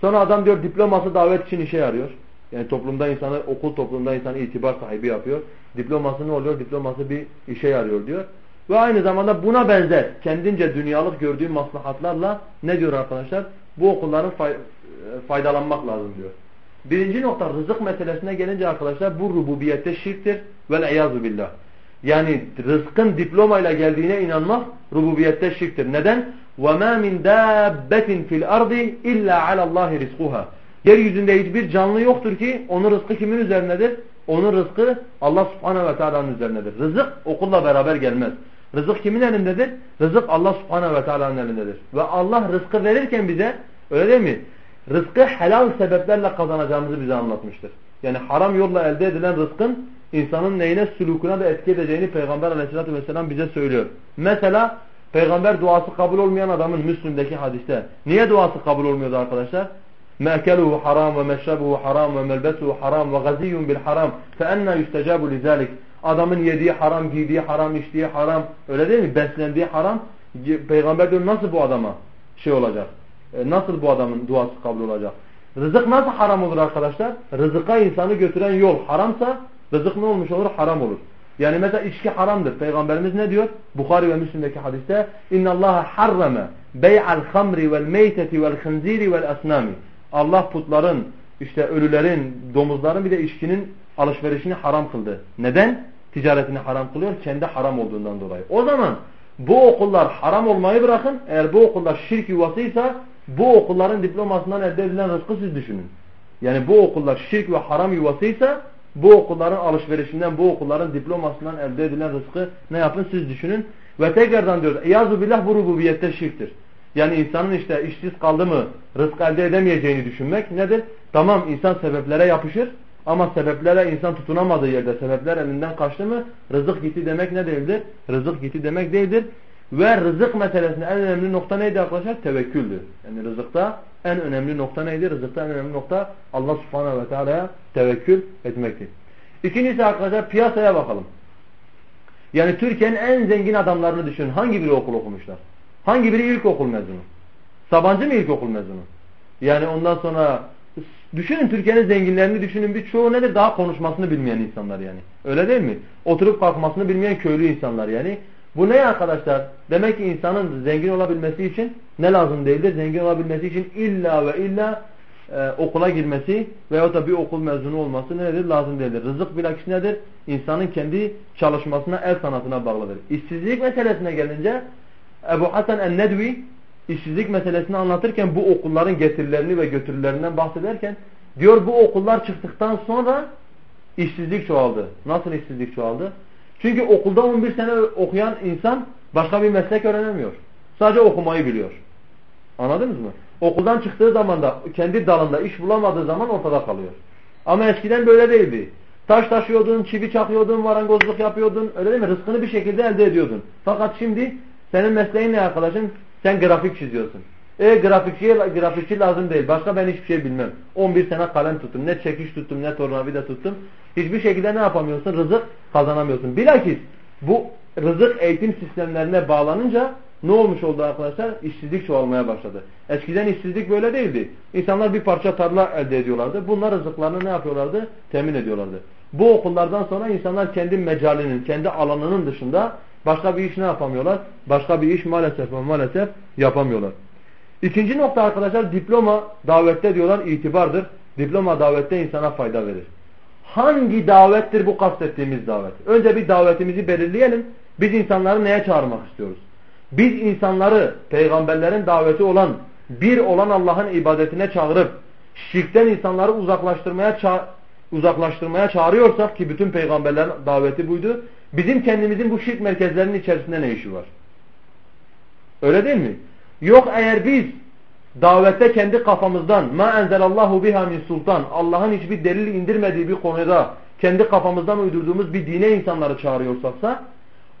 Sonra adam diyor diploması davet için işe yarıyor. Yani toplumda insanı, okul toplumda insanı itibar sahibi yapıyor. Diploması ne oluyor? Diploması bir işe yarıyor diyor. Ve aynı zamanda buna benzer kendince dünyalık gördüğü maslahatlarla ne diyor arkadaşlar? Bu okulların fay faydalanmak lazım diyor. Birinci nokta rızık meselesine gelince arkadaşlar bu rububiyette şirktir. Vel billah. Yani rızkın diplomayla geldiğine inanmak rububiyette şirktir. Neden? وَمَا مِنْ دَابَّةٍ فِي الْأَرْضِ اِلَّا عَلَى اللّٰهِ رِزْقُهَا Yeryüzünde hiçbir canlı yoktur ki onun rızkı kimin üzerindedir? Onun rızkı Allah subhanehu ve teala'nın üzerindedir. Rızık okulla beraber gelmez. Rızık kimin elindedir? Rızık Allah subhanehu ve teala'nın elindedir. Ve Allah rızkı verirken bize Öyle değil mi? Rızkı helal sebeplerle kazanacağımızı bize anlatmıştır. Yani haram yolla elde edilen rızkın insanın neyine, sülukuna da etki edeceğini Peygamber aleyhissalatü vesselam bize söylüyor. Mesela Peygamber duası kabul olmayan adamın Müslüm'deki hadiste niye duası kabul olmuyordu arkadaşlar? مأكله حرام ومشربه حرام وملبسه حرام وغزي بالحرام فأنا يستجاب لذلك Adamın yediği haram, giydiği haram, içtiği haram. Öyle değil mi? Beslendiği haram. Peygamber diyor nasıl bu adama şey olacak? E, nasıl bu adamın duası kabul olacak? Rızık nasıl haram olur arkadaşlar? Rızıka insanı götüren yol haramsa rızık ne olmuş olur? Haram olur. Yani mesela içki haramdır. Peygamberimiz ne diyor? Bukhari ve Müslim'deki hadiste اِنَّ اللّٰهَ حَرَّمَ بَيْعَ الْخَمْرِ وَالْمَيْتَةِ وَالْخِنْزِيرِ وَالْأَسْنَامِ Allah putların, işte ölülerin, domuzların bir de içkinin alışverişini haram kıldı. Neden? Ticaretini haram kılıyor. Kendi haram olduğundan dolayı. O zaman bu okullar haram olmayı bırakın. Eğer bu okullar şirk yuvasıysa bu okulların diplomasından elde edilen rızkı siz düşünün. Yani bu okullar şirk ve haram yuvasıysa bu okulların alışverişinden, bu okulların diplomasından elde edilen rızkı ne yapın siz düşünün. Ve tekrardan diyoruz. Eyazu billah bu rububiyette şirktir. Yani insanın işte işsiz kaldı mı rızk elde edemeyeceğini düşünmek nedir? Tamam insan sebeplere yapışır ama sebeplere insan tutunamadığı yerde sebepler elinden kaçtı mı rızık gitti demek ne değildir? Rızık gitti demek değildir. Ve rızık meselesinde en önemli nokta neydi arkadaşlar? Tevekküldür. Yani rızıkta en önemli nokta neydi? Rızıkta en önemli nokta Allah subhanahu ve teala'ya tevekkül etmektir. İkincisi arkadaşlar piyasaya bakalım. Yani Türkiye'nin en zengin adamlarını düşünün. Hangi biri okul okumuşlar? Hangi biri ilkokul mezunu? Sabancı mı ilkokul mezunu? Yani ondan sonra düşünün Türkiye'nin zenginlerini düşünün. Bir çoğu nedir? Daha konuşmasını bilmeyen insanlar yani. Öyle değil mi? Oturup kalkmasını bilmeyen köylü insanlar yani. Bu ne arkadaşlar? Demek ki insanın zengin olabilmesi için ne lazım değildir? Zengin olabilmesi için illa ve illa e, okula girmesi veyahut da bir okul mezunu olması nedir? Lazım değildir. Rızık bilakis nedir? İnsanın kendi çalışmasına, el sanatına bağlıdır. İşsizlik meselesine gelince Ebu Hasan el-Nedvi işsizlik meselesini anlatırken bu okulların getirilerini ve götürülerinden bahsederken diyor bu okullar çıktıktan sonra işsizlik çoğaldı. Nasıl işsizlik çoğaldı? Çünkü okulda 11 sene okuyan insan başka bir meslek öğrenemiyor. Sadece okumayı biliyor. Anladınız mı? Okuldan çıktığı zaman da kendi dalında iş bulamadığı zaman ortada kalıyor. Ama eskiden böyle değildi. Taş taşıyordun, çivi çakıyordun, marangozluk yapıyordun. Öyle değil mi? Rızkını bir şekilde elde ediyordun. Fakat şimdi senin mesleğin ne arkadaşım? Sen grafik çiziyorsun. E grafikçiye grafikçi lazım değil. Başka ben hiçbir şey bilmem. 11 sene kalem tuttum. Ne çekiş tuttum ne tornavida tuttum. Hiçbir şekilde ne yapamıyorsun? Rızık kazanamıyorsun. Bilakis bu rızık eğitim sistemlerine bağlanınca ne olmuş oldu arkadaşlar? İşsizlik çoğalmaya başladı. Eskiden işsizlik böyle değildi. İnsanlar bir parça tarla elde ediyorlardı. Bunlar rızıklarını ne yapıyorlardı? Temin ediyorlardı. Bu okullardan sonra insanlar kendi mecalinin, kendi alanının dışında başka bir iş ne yapamıyorlar? Başka bir iş maalesef maalesef yapamıyorlar. İkinci nokta arkadaşlar diploma davette diyorlar itibardır. Diploma davette insana fayda verir. Hangi davettir bu kastettiğimiz davet? Önce bir davetimizi belirleyelim. Biz insanları neye çağırmak istiyoruz? Biz insanları peygamberlerin daveti olan bir olan Allah'ın ibadetine çağırıp şirkten insanları uzaklaştırmaya ça uzaklaştırmaya çağırıyorsak ki bütün peygamberlerin daveti buydu. Bizim kendimizin bu şirk merkezlerinin içerisinde ne işi var? Öyle değil mi? Yok eğer biz davette kendi kafamızdan ma enzelallahu biha min sultan Allah'ın hiçbir delil indirmediği bir konuda kendi kafamızdan uydurduğumuz bir dine insanları çağırıyorsaksa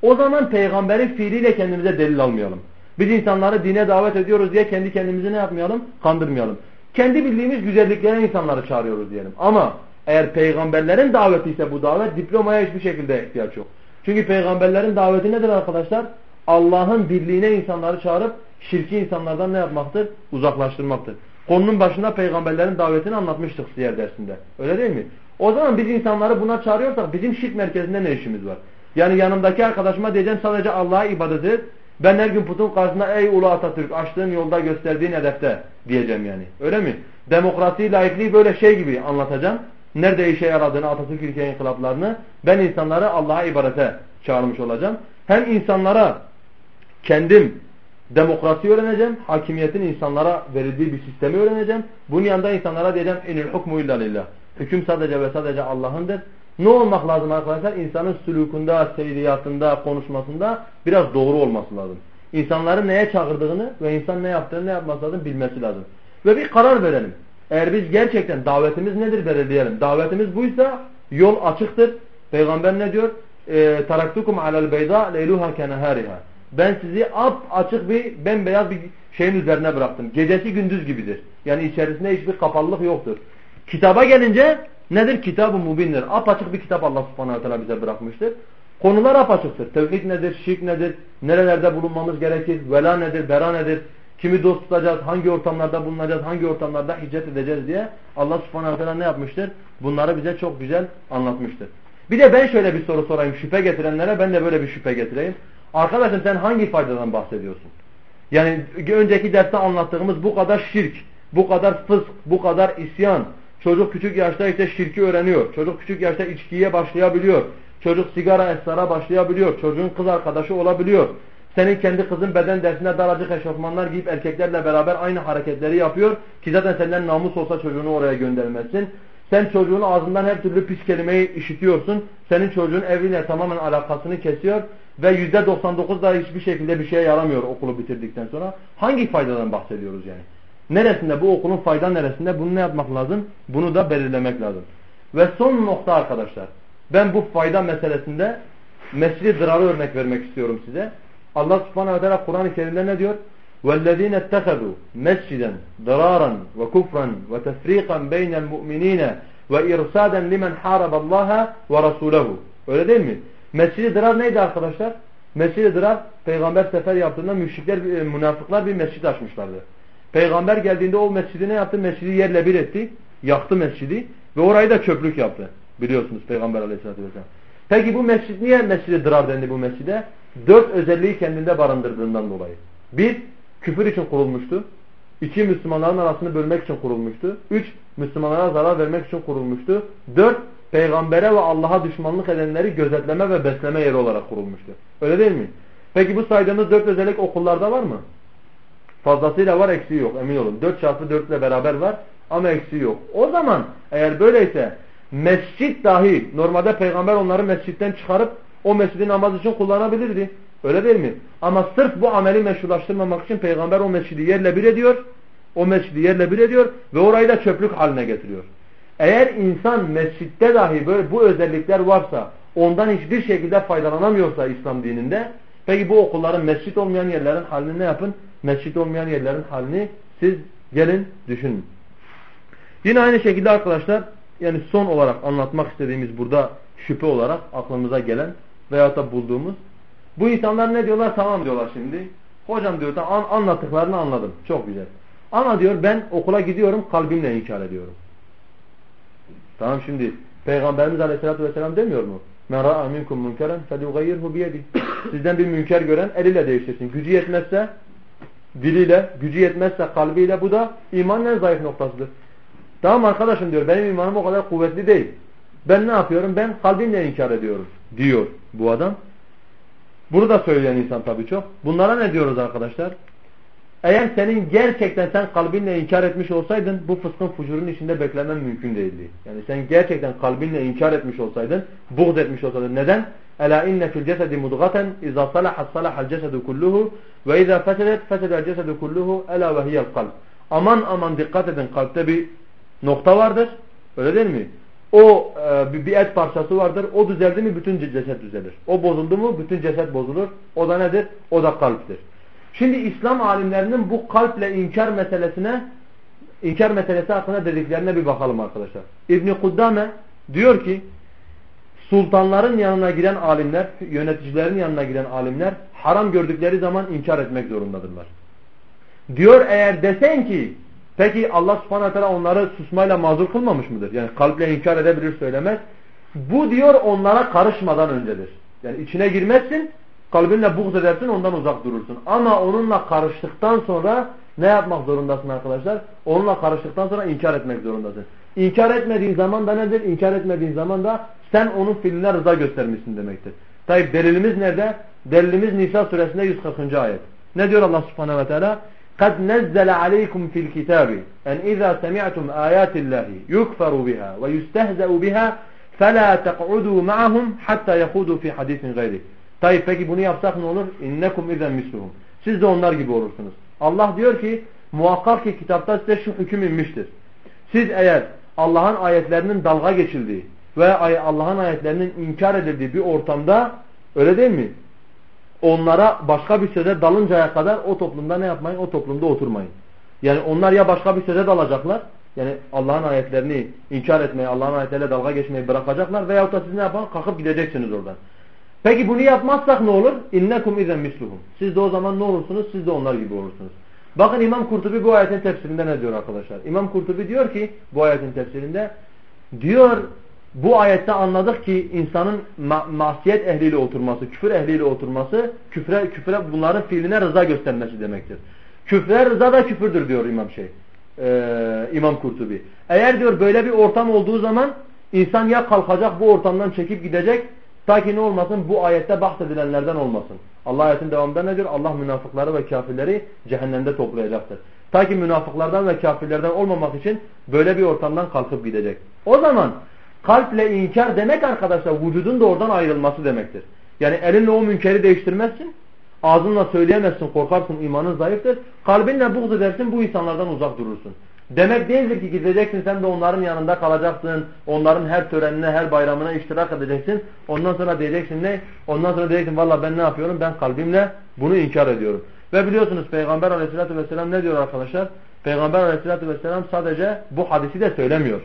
o zaman peygamberin fiiliyle kendimize delil almayalım. Biz insanları dine davet ediyoruz diye kendi kendimizi ne yapmayalım? Kandırmayalım. Kendi bildiğimiz güzelliklere insanları çağırıyoruz diyelim. Ama eğer peygamberlerin daveti ise bu davet diplomaya hiçbir şekilde ihtiyaç yok. Çünkü peygamberlerin daveti nedir arkadaşlar? Allah'ın birliğine insanları çağırıp şirki insanlardan ne yapmaktır? Uzaklaştırmaktır. Konunun başında peygamberlerin davetini anlatmıştık siyer dersinde. Öyle değil mi? O zaman biz insanları buna çağırıyorsak bizim şirk merkezinde ne işimiz var? Yani yanımdaki arkadaşıma diyeceğim sadece Allah'a ibadet et. Ben her gün putun karşısında ey ulu Atatürk açtığın yolda gösterdiğin hedefte diyeceğim yani. Öyle mi? Demokrasi, laikliği böyle şey gibi anlatacağım. Nerede işe yaradığını, Atatürk ilke inkılaplarını ben insanları Allah'a ibadete çağırmış olacağım. Hem insanlara kendim demokrasi öğreneceğim, hakimiyetin insanlara verildiği bir sistemi öğreneceğim. Bunun yanında insanlara diyeceğim inil hukmu illa lillah. Hüküm sadece ve sadece Allah'ındır. Ne olmak lazım arkadaşlar? İnsanın sülükünde, seyriyatında, konuşmasında biraz doğru olması lazım. İnsanları neye çağırdığını ve insan ne yaptığını ne yapması lazım bilmesi lazım. ve bir karar verelim. Eğer biz gerçekten davetimiz nedir belirleyelim. Davetimiz buysa yol açıktır. Peygamber ne diyor? E, taraktukum alel beyda leyluha kenehariha. Ben sizi ap açık bir bembeyaz bir şeyin üzerine bıraktım. Gecesi gündüz gibidir. Yani içerisinde hiçbir kapalılık yoktur. Kitaba gelince nedir? Kitab-ı mubindir. Apaçık bir kitap Allah subhanahu teala bize bırakmıştır. Konular apaçıktır. Tevhid nedir? Şirk nedir? Nerelerde bulunmamız gerekir? Vela nedir? Bera nedir? Kimi dost tutacağız? Hangi ortamlarda bulunacağız? Hangi ortamlarda hicret edeceğiz diye Allah subhanahu teala ne yapmıştır? Bunları bize çok güzel anlatmıştır. Bir de ben şöyle bir soru sorayım şüphe getirenlere ben de böyle bir şüphe getireyim. Arkadaşım sen hangi faydadan bahsediyorsun? Yani önceki derste anlattığımız bu kadar şirk, bu kadar fısk, bu kadar isyan. Çocuk küçük yaşta işte şirki öğreniyor. Çocuk küçük yaşta içkiye başlayabiliyor. Çocuk sigara esrara başlayabiliyor. Çocuğun kız arkadaşı olabiliyor. Senin kendi kızın beden dersinde daracık eşofmanlar giyip erkeklerle beraber aynı hareketleri yapıyor. Ki zaten senden namus olsa çocuğunu oraya göndermezsin. Sen çocuğun ağzından her türlü pis kelimeyi işitiyorsun. Senin çocuğun evine tamamen alakasını kesiyor. Ve yüzde 99 da hiçbir şekilde bir şeye yaramıyor okulu bitirdikten sonra. Hangi faydadan bahsediyoruz yani? Neresinde bu okulun fayda neresinde bunu ne yapmak lazım? Bunu da belirlemek lazım. Ve son nokta arkadaşlar. Ben bu fayda meselesinde mescid dırarı örnek vermek istiyorum size. Allah subhanahu teala Kur'an-ı Kerim'de ne diyor? وَالَّذ۪ينَ اتَّخَذُوا مَسْجِدًا ضَرَارًا وَكُفْرًا وَتَفْر۪يقًا بَيْنَ الْمُؤْمِن۪ينَ وَاِرْسَادًا لِمَنْ حَارَبَ اللّٰهَ وَرَسُولَهُ Öyle değil mi? Mescid-i Dırar neydi arkadaşlar? Mescid-i Dırar peygamber sefer yaptığında müşrikler, e, münafıklar bir mescid açmışlardı. Peygamber geldiğinde o mescidi ne yaptı? Mescidi yerle bir etti. Yaktı mescidi ve orayı da çöplük yaptı. Biliyorsunuz peygamber aleyhissalatü vesselam. Peki bu mescid niye mescidi dırar dendi bu mescide? Dört özelliği kendinde barındırdığından dolayı. Bir, küfür için kurulmuştu. İki, Müslümanların arasını bölmek için kurulmuştu. Üç, Müslümanlara zarar vermek için kurulmuştu. Dört, peygambere ve Allah'a düşmanlık edenleri gözetleme ve besleme yeri olarak kurulmuştu. Öyle değil mi? Peki bu saydığınız dört özellik okullarda var mı? Fazlasıyla var eksiği yok emin olun. Dört çarpı dört ile beraber var ama eksiği yok. O zaman eğer böyleyse mescit dahi normalde peygamber onları mescitten çıkarıp o mescidi namaz için kullanabilirdi. Öyle değil mi? Ama sırf bu ameli meşrulaştırmamak için peygamber o mescidi yerle bir ediyor. O mescidi yerle bir ediyor ve orayı da çöplük haline getiriyor. Eğer insan mescitte dahi böyle bu özellikler varsa ondan hiçbir şekilde faydalanamıyorsa İslam dininde peki bu okulların mescit olmayan yerlerin halini ne yapın? Mescit olmayan yerlerin halini siz gelin düşünün. Yine aynı şekilde arkadaşlar yani son olarak anlatmak istediğimiz burada şüphe olarak aklımıza gelen veyahut da bulduğumuz bu insanlar ne diyorlar? Tamam diyorlar şimdi. Hocam diyor an, anlattıklarını anladım. Çok güzel. Ama diyor ben okula gidiyorum kalbimle inkar ediyorum. Tamam şimdi Peygamberimiz Aleyhisselatü Vesselam demiyor mu? Men ra'a minkum munkeren felyugayyirhu biyedi. Sizden bir münker gören eliyle değiştirsin. Gücü yetmezse diliyle, gücü yetmezse kalbiyle bu da imanın en zayıf noktasıdır. Tamam arkadaşım diyor benim imanım o kadar kuvvetli değil. Ben ne yapıyorum? Ben kalbimle inkar ediyorum diyor bu adam. Bunu da söyleyen insan tabii çok. Bunlara ne diyoruz arkadaşlar? Eğer senin gerçekten sen kalbinle inkar etmiş olsaydın bu fıskın fucurun içinde beklemen mümkün değildi. Yani sen gerçekten kalbinle inkar etmiş olsaydın, buğd etmiş olsaydın. Neden? Ela inne fil cesedi mudgaten iza salahat salahal cesedu kulluhu ve iza fesedet fesedel cesedu kulluhu ela ve hiyel kalb. Aman aman dikkat edin kalpte bir nokta vardır. Öyle değil mi? O e, bir et parçası vardır. O düzeldi mi bütün ceset düzelir. O bozuldu mu bütün ceset bozulur. O da nedir? O da kalptir. Şimdi İslam alimlerinin bu kalple inkar meselesine inkar meselesi hakkında dediklerine bir bakalım arkadaşlar. İbn Kuddame diyor ki sultanların yanına giden alimler, yöneticilerin yanına giden alimler haram gördükleri zaman inkar etmek zorundadırlar. Diyor eğer desen ki peki Allah subhanahu teala onları susmayla mazur kılmamış mıdır? Yani kalple inkar edebilir söylemez. Bu diyor onlara karışmadan öncedir. Yani içine girmezsin kalbinle buğz edersin ondan uzak durursun. Ama onunla karıştıktan sonra ne yapmak zorundasın arkadaşlar? Onunla karıştıktan sonra inkar etmek zorundasın. İnkar etmediğin zaman da nedir? İnkar etmediğin zaman da sen onun fiiline rıza göstermişsin demektir. Tabi delilimiz nerede? Delilimiz Nisa suresinde 140. ayet. Ne diyor Allah subhanehu ve teala? قَدْ نَزَّلَ عَلَيْكُمْ فِي الْكِتَابِ اَنْ اِذَا سَمِعْتُمْ آيَاتِ اللّٰهِ يُكْفَرُ بِهَا وَيُسْتَهْزَأُ بِهَا فَلَا تَقْعُدُوا مَعَهُمْ حَتَّى يَخُودُوا فِي حَدِيثٍ غَيْرِهِ Tayyip peki bunu yapsak ne olur? İnnekum izen misluhum. Siz de onlar gibi olursunuz. Allah diyor ki muhakkak ki kitapta size şu hüküm inmiştir. Siz eğer Allah'ın ayetlerinin dalga geçildiği veya Allah'ın ayetlerinin inkar edildiği bir ortamda öyle değil mi? Onlara başka bir söze dalıncaya kadar o toplumda ne yapmayın? O toplumda oturmayın. Yani onlar ya başka bir söze dalacaklar yani Allah'ın ayetlerini inkar etmeyi, Allah'ın ayetleriyle dalga geçmeyi bırakacaklar veyahut da siz ne yapın? Kalkıp gideceksiniz oradan. Peki bunu yapmazsak ne olur? İnnekum izen misluhum. Siz de o zaman ne olursunuz? Siz de onlar gibi olursunuz. Bakın İmam Kurtubi bu ayetin tefsirinde ne diyor arkadaşlar? İmam Kurtubi diyor ki bu ayetin tefsirinde diyor bu ayette anladık ki insanın ma masiyet ehliyle oturması, küfür ehliyle oturması küfre, küfre bunların fiiline rıza göstermesi demektir. Küfre rıza da küfürdür diyor İmam şey. Ee, İmam Kurtubi. Eğer diyor böyle bir ortam olduğu zaman insan ya kalkacak bu ortamdan çekip gidecek ta ki ne olmasın bu ayette bahsedilenlerden olmasın. Allah ayetin devamında ne diyor? Allah münafıkları ve kafirleri cehennemde toplayacaktır. Ta ki münafıklardan ve kafirlerden olmamak için böyle bir ortamdan kalkıp gidecek. O zaman kalple inkar demek arkadaşlar vücudun da oradan ayrılması demektir. Yani elinle o münkeri değiştirmezsin. Ağzınla söyleyemezsin, korkarsın, imanın zayıftır. Kalbinle buğz edersin, bu insanlardan uzak durursun. Demek değildir ki gideceksin sen de onların yanında kalacaksın. Onların her törenine, her bayramına iştirak edeceksin. Ondan sonra diyeceksin ne? Ondan sonra diyeceksin valla ben ne yapıyorum? Ben kalbimle bunu inkar ediyorum. Ve biliyorsunuz Peygamber aleyhissalatü vesselam ne diyor arkadaşlar? Peygamber aleyhissalatü vesselam sadece bu hadisi de söylemiyor.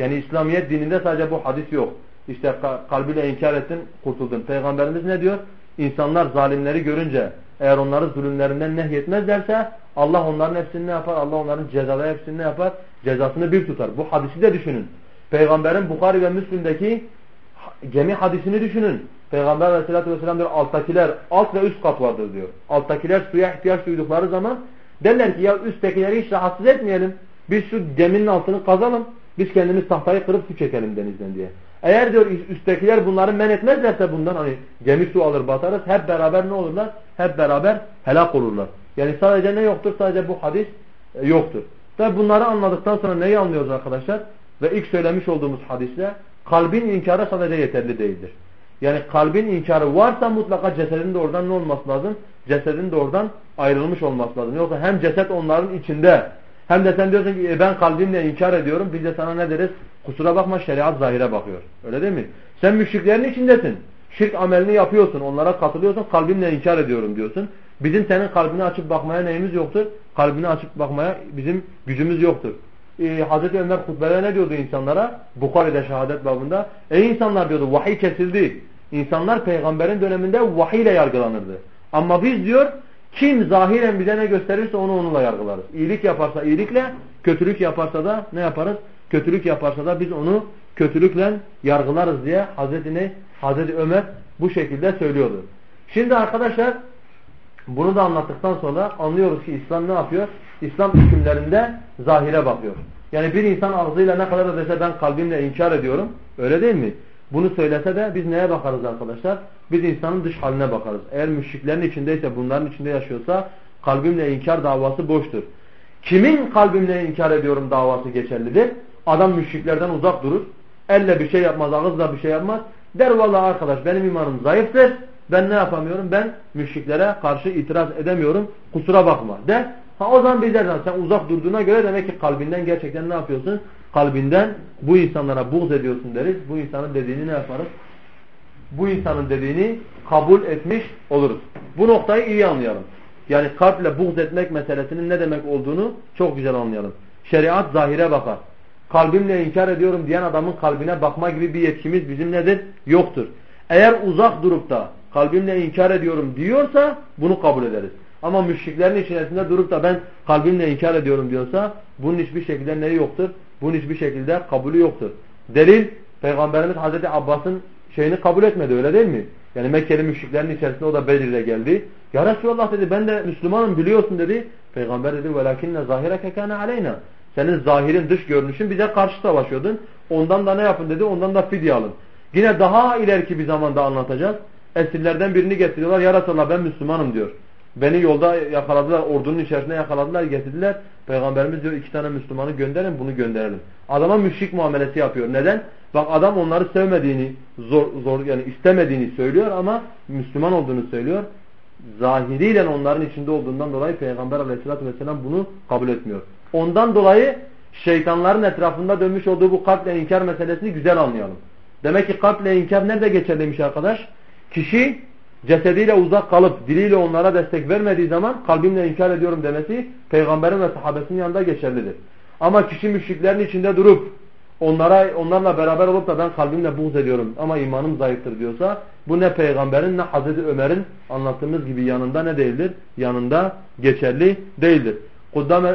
Yani İslamiyet dininde sadece bu hadis yok. İşte kalbiyle inkar ettin, kurtuldun. Peygamberimiz ne diyor? İnsanlar zalimleri görünce eğer onları zulümlerinden nehyetmezlerse Allah onların hepsini ne yapar? Allah onların cezaları hepsini ne yapar? Cezasını bir tutar. Bu hadisi de düşünün. Peygamberin Bukhari ve Müslim'deki gemi hadisini düşünün. Peygamber aleyhissalatü vesselam diyor alttakiler alt ve üst kat vardır diyor. Alttakiler suya ihtiyaç duydukları zaman derler ki ya üsttekileri hiç rahatsız etmeyelim. Biz şu geminin altını kazalım. Biz kendimiz tahtayı kırıp su çekelim denizden diye. Eğer diyor üsttekiler bunları men etmezlerse bundan hani gemi su alır batarız hep beraber ne olurlar? Hep beraber helak olurlar. Yani sadece ne yoktur? Sadece bu hadis e, yoktur. Tabi bunları anladıktan sonra neyi anlıyoruz arkadaşlar? Ve ilk söylemiş olduğumuz hadisle kalbin inkarı sadece yeterli değildir. Yani kalbin inkarı varsa mutlaka cesedin de oradan ne olması lazım? Cesedin de oradan ayrılmış olması lazım. Yoksa hem ceset onların içinde hem de sen diyorsun ki e, ben kalbimle inkar ediyorum. Biz de sana ne deriz? Kusura bakma şeriat zahire bakıyor. Öyle değil mi? Sen müşriklerin içindesin. Şirk amelini yapıyorsun. Onlara katılıyorsun. Kalbimle inkar ediyorum diyorsun. Bizim senin kalbini açıp bakmaya neyimiz yoktur? Kalbini açıp bakmaya bizim gücümüz yoktur. Ee, Hazreti Ömer hutbede ne diyordu insanlara? Bukhari'de şehadet babında. Ey insanlar diyordu vahiy kesildi. İnsanlar peygamberin döneminde vahiy ile yargılanırdı. Ama biz diyor kim zahiren bize ne gösterirse onu onunla yargılarız. İyilik yaparsa iyilikle, kötülük yaparsa da ne yaparız? Kötülük yaparsa da biz onu kötülükle yargılarız diye Hazreti, ne? Hazreti Ömer bu şekilde söylüyordu. Şimdi arkadaşlar bunu da anlattıktan sonra anlıyoruz ki İslam ne yapıyor? İslam hükümlerinde zahire bakıyor. Yani bir insan ağzıyla ne kadar da dese ben kalbimle inkar ediyorum. Öyle değil mi? Bunu söylese de biz neye bakarız arkadaşlar? Biz insanın dış haline bakarız. Eğer müşriklerin içindeyse bunların içinde yaşıyorsa kalbimle inkar davası boştur. Kimin kalbimle inkar ediyorum davası geçerlidir? Adam müşriklerden uzak durur. Elle bir şey yapmaz, ağızla bir şey yapmaz. Der vallahi arkadaş benim imanım zayıftır. Ben ne yapamıyorum? Ben müşriklere karşı itiraz edemiyorum. Kusura bakma. De. Ha o zaman biz dersen sen uzak durduğuna göre demek ki kalbinden gerçekten ne yapıyorsun? Kalbinden bu insanlara buğz ediyorsun deriz. Bu insanın dediğini ne yaparız? Bu insanın dediğini kabul etmiş oluruz. Bu noktayı iyi anlayalım. Yani kalple buğz etmek meselesinin ne demek olduğunu çok güzel anlayalım. Şeriat zahire bakar. Kalbimle inkar ediyorum diyen adamın kalbine bakma gibi bir yetkimiz bizim nedir? Yoktur. Eğer uzak durup da kalbimle inkar ediyorum diyorsa bunu kabul ederiz. Ama müşriklerin içerisinde durup da ben kalbimle inkar ediyorum diyorsa bunun hiçbir şekilde neyi yoktur? Bunun hiçbir şekilde kabulü yoktur. Delil Peygamberimiz Hazreti Abbas'ın şeyini kabul etmedi öyle değil mi? Yani Mekkeli müşriklerin içerisinde o da Bedir'de geldi. Ya Resulallah dedi ben de Müslümanım biliyorsun dedi. Peygamber dedi velakinne zahireke kâne aleyna. Senin zahirin dış görünüşün bize karşı savaşıyordun. Ondan da ne yapın dedi ondan da fidye alın. Yine daha ileriki bir zamanda anlatacağız. Esirlerden birini getiriyorlar. Ya Resulallah ben Müslümanım diyor. Beni yolda yakaladılar, ordunun içerisinde yakaladılar, getirdiler. Peygamberimiz diyor iki tane Müslümanı gönderin, bunu gönderelim. Adama müşrik muamelesi yapıyor. Neden? Bak adam onları sevmediğini, zor, zor yani istemediğini söylüyor ama Müslüman olduğunu söylüyor. zahiriyle onların içinde olduğundan dolayı Peygamber aleyhissalatü vesselam bunu kabul etmiyor. Ondan dolayı şeytanların etrafında dönmüş olduğu bu kalple inkar meselesini güzel anlayalım. Demek ki kalple inkar nerede geçerliymiş arkadaş? Kişi cesediyle uzak kalıp diliyle onlara destek vermediği zaman kalbimle inkar ediyorum demesi peygamberin ve sahabesinin yanında geçerlidir. Ama kişi müşriklerin içinde durup onlara onlarla beraber olup da ben kalbimle buğz ediyorum ama imanım zayıftır diyorsa bu ne peygamberin ne Hazreti Ömer'in anlattığımız gibi yanında ne değildir? Yanında geçerli değildir. Kuddam, ee,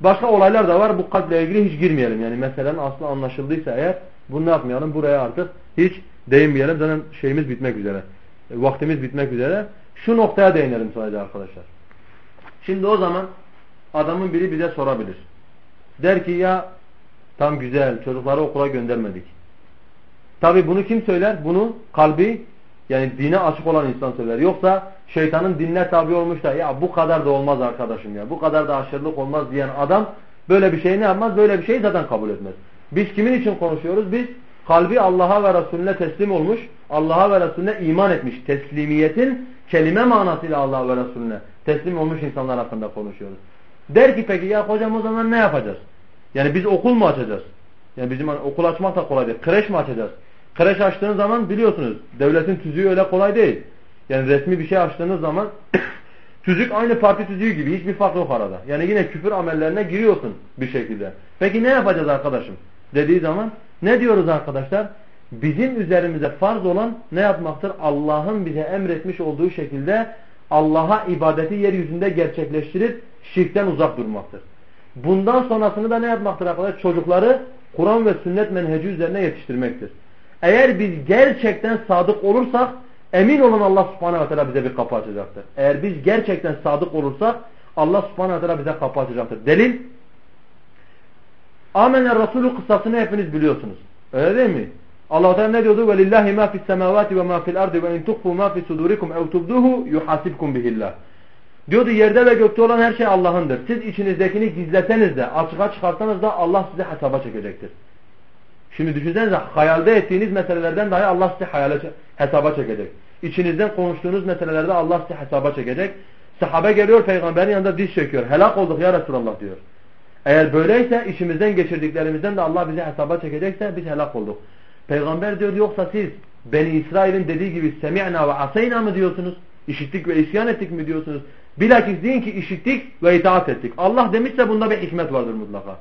başka olaylar da var. Bu kalple ilgili hiç girmeyelim. Yani meselenin aslı anlaşıldıysa eğer bunu ne yapmayalım? Buraya artık hiç değinmeyelim. Zaten şeyimiz bitmek üzere. E, vaktimiz bitmek üzere. Şu noktaya değinelim sadece arkadaşlar. Şimdi o zaman adamın biri bize sorabilir. Der ki ya tam güzel çocukları okula göndermedik. Tabi bunu kim söyler? Bunu kalbi yani dine açık olan insan söyler. Yoksa şeytanın dinine tabi olmuş da ya bu kadar da olmaz arkadaşım ya bu kadar da aşırılık olmaz diyen adam böyle bir şey ne yapmaz? Böyle bir şey zaten kabul etmez. Biz kimin için konuşuyoruz? Biz kalbi Allah'a ve Resulüne teslim olmuş, Allah'a ve Resulüne iman etmiş. Teslimiyetin kelime manasıyla Allah'a ve Resulüne teslim olmuş insanlar hakkında konuşuyoruz. Der ki peki ya hocam o zaman ne yapacağız? Yani biz okul mu açacağız? Yani bizim hani okul açmak da kolay değil. Kreş mi açacağız? Kreş açtığınız zaman biliyorsunuz devletin tüzüğü öyle kolay değil. Yani resmi bir şey açtığınız zaman tüzük aynı parti tüzüğü gibi hiçbir fark yok arada. Yani yine küfür amellerine giriyorsun bir şekilde. Peki ne yapacağız arkadaşım? Dediği zaman ne diyoruz arkadaşlar? Bizim üzerimize farz olan ne yapmaktır? Allah'ın bize emretmiş olduğu şekilde Allah'a ibadeti yeryüzünde gerçekleştirip şirkten uzak durmaktır. Bundan sonrasını da ne yapmaktır arkadaşlar? Çocukları Kur'an ve sünnet menheci üzerine yetiştirmektir. Eğer biz gerçekten sadık olursak emin olun Allah subhanehu ve teala bize bir kapı açacaktır. Eğer biz gerçekten sadık olursak Allah subhanehu ve teala bize kapı açacaktır. Delil Amener Resulü kıssasını hepiniz biliyorsunuz. Öyle değil mi? Allah Teala ne diyordu? Ma fis semavati ve ma fil ardi ve in tuhfu ma fi sudurikum ev tubduhu yuhasibkum bihillah. Diyordu yerde ve gökte olan her şey Allah'ındır. Siz içinizdekini gizleseniz de açığa çıkarsanız da Allah size hesaba çekecektir. Şimdi düşünsenize hayalde ettiğiniz meselelerden dahi Allah size hayale, hesaba çekecek. İçinizden konuştuğunuz meselelerde Allah size hesaba çekecek. Sahabe geliyor peygamberin yanında diz çekiyor. Helak olduk ya Resulallah diyor. Eğer böyleyse işimizden geçirdiklerimizden de Allah bize hesaba çekecekse biz helak olduk. Peygamber diyor yoksa siz Beni İsrail'in dediği gibi semi'na ve asayna mı diyorsunuz? İşittik ve isyan ettik mi diyorsunuz? Bilakis deyin ki işittik ve itaat ettik. Allah demişse bunda bir hikmet vardır mutlaka.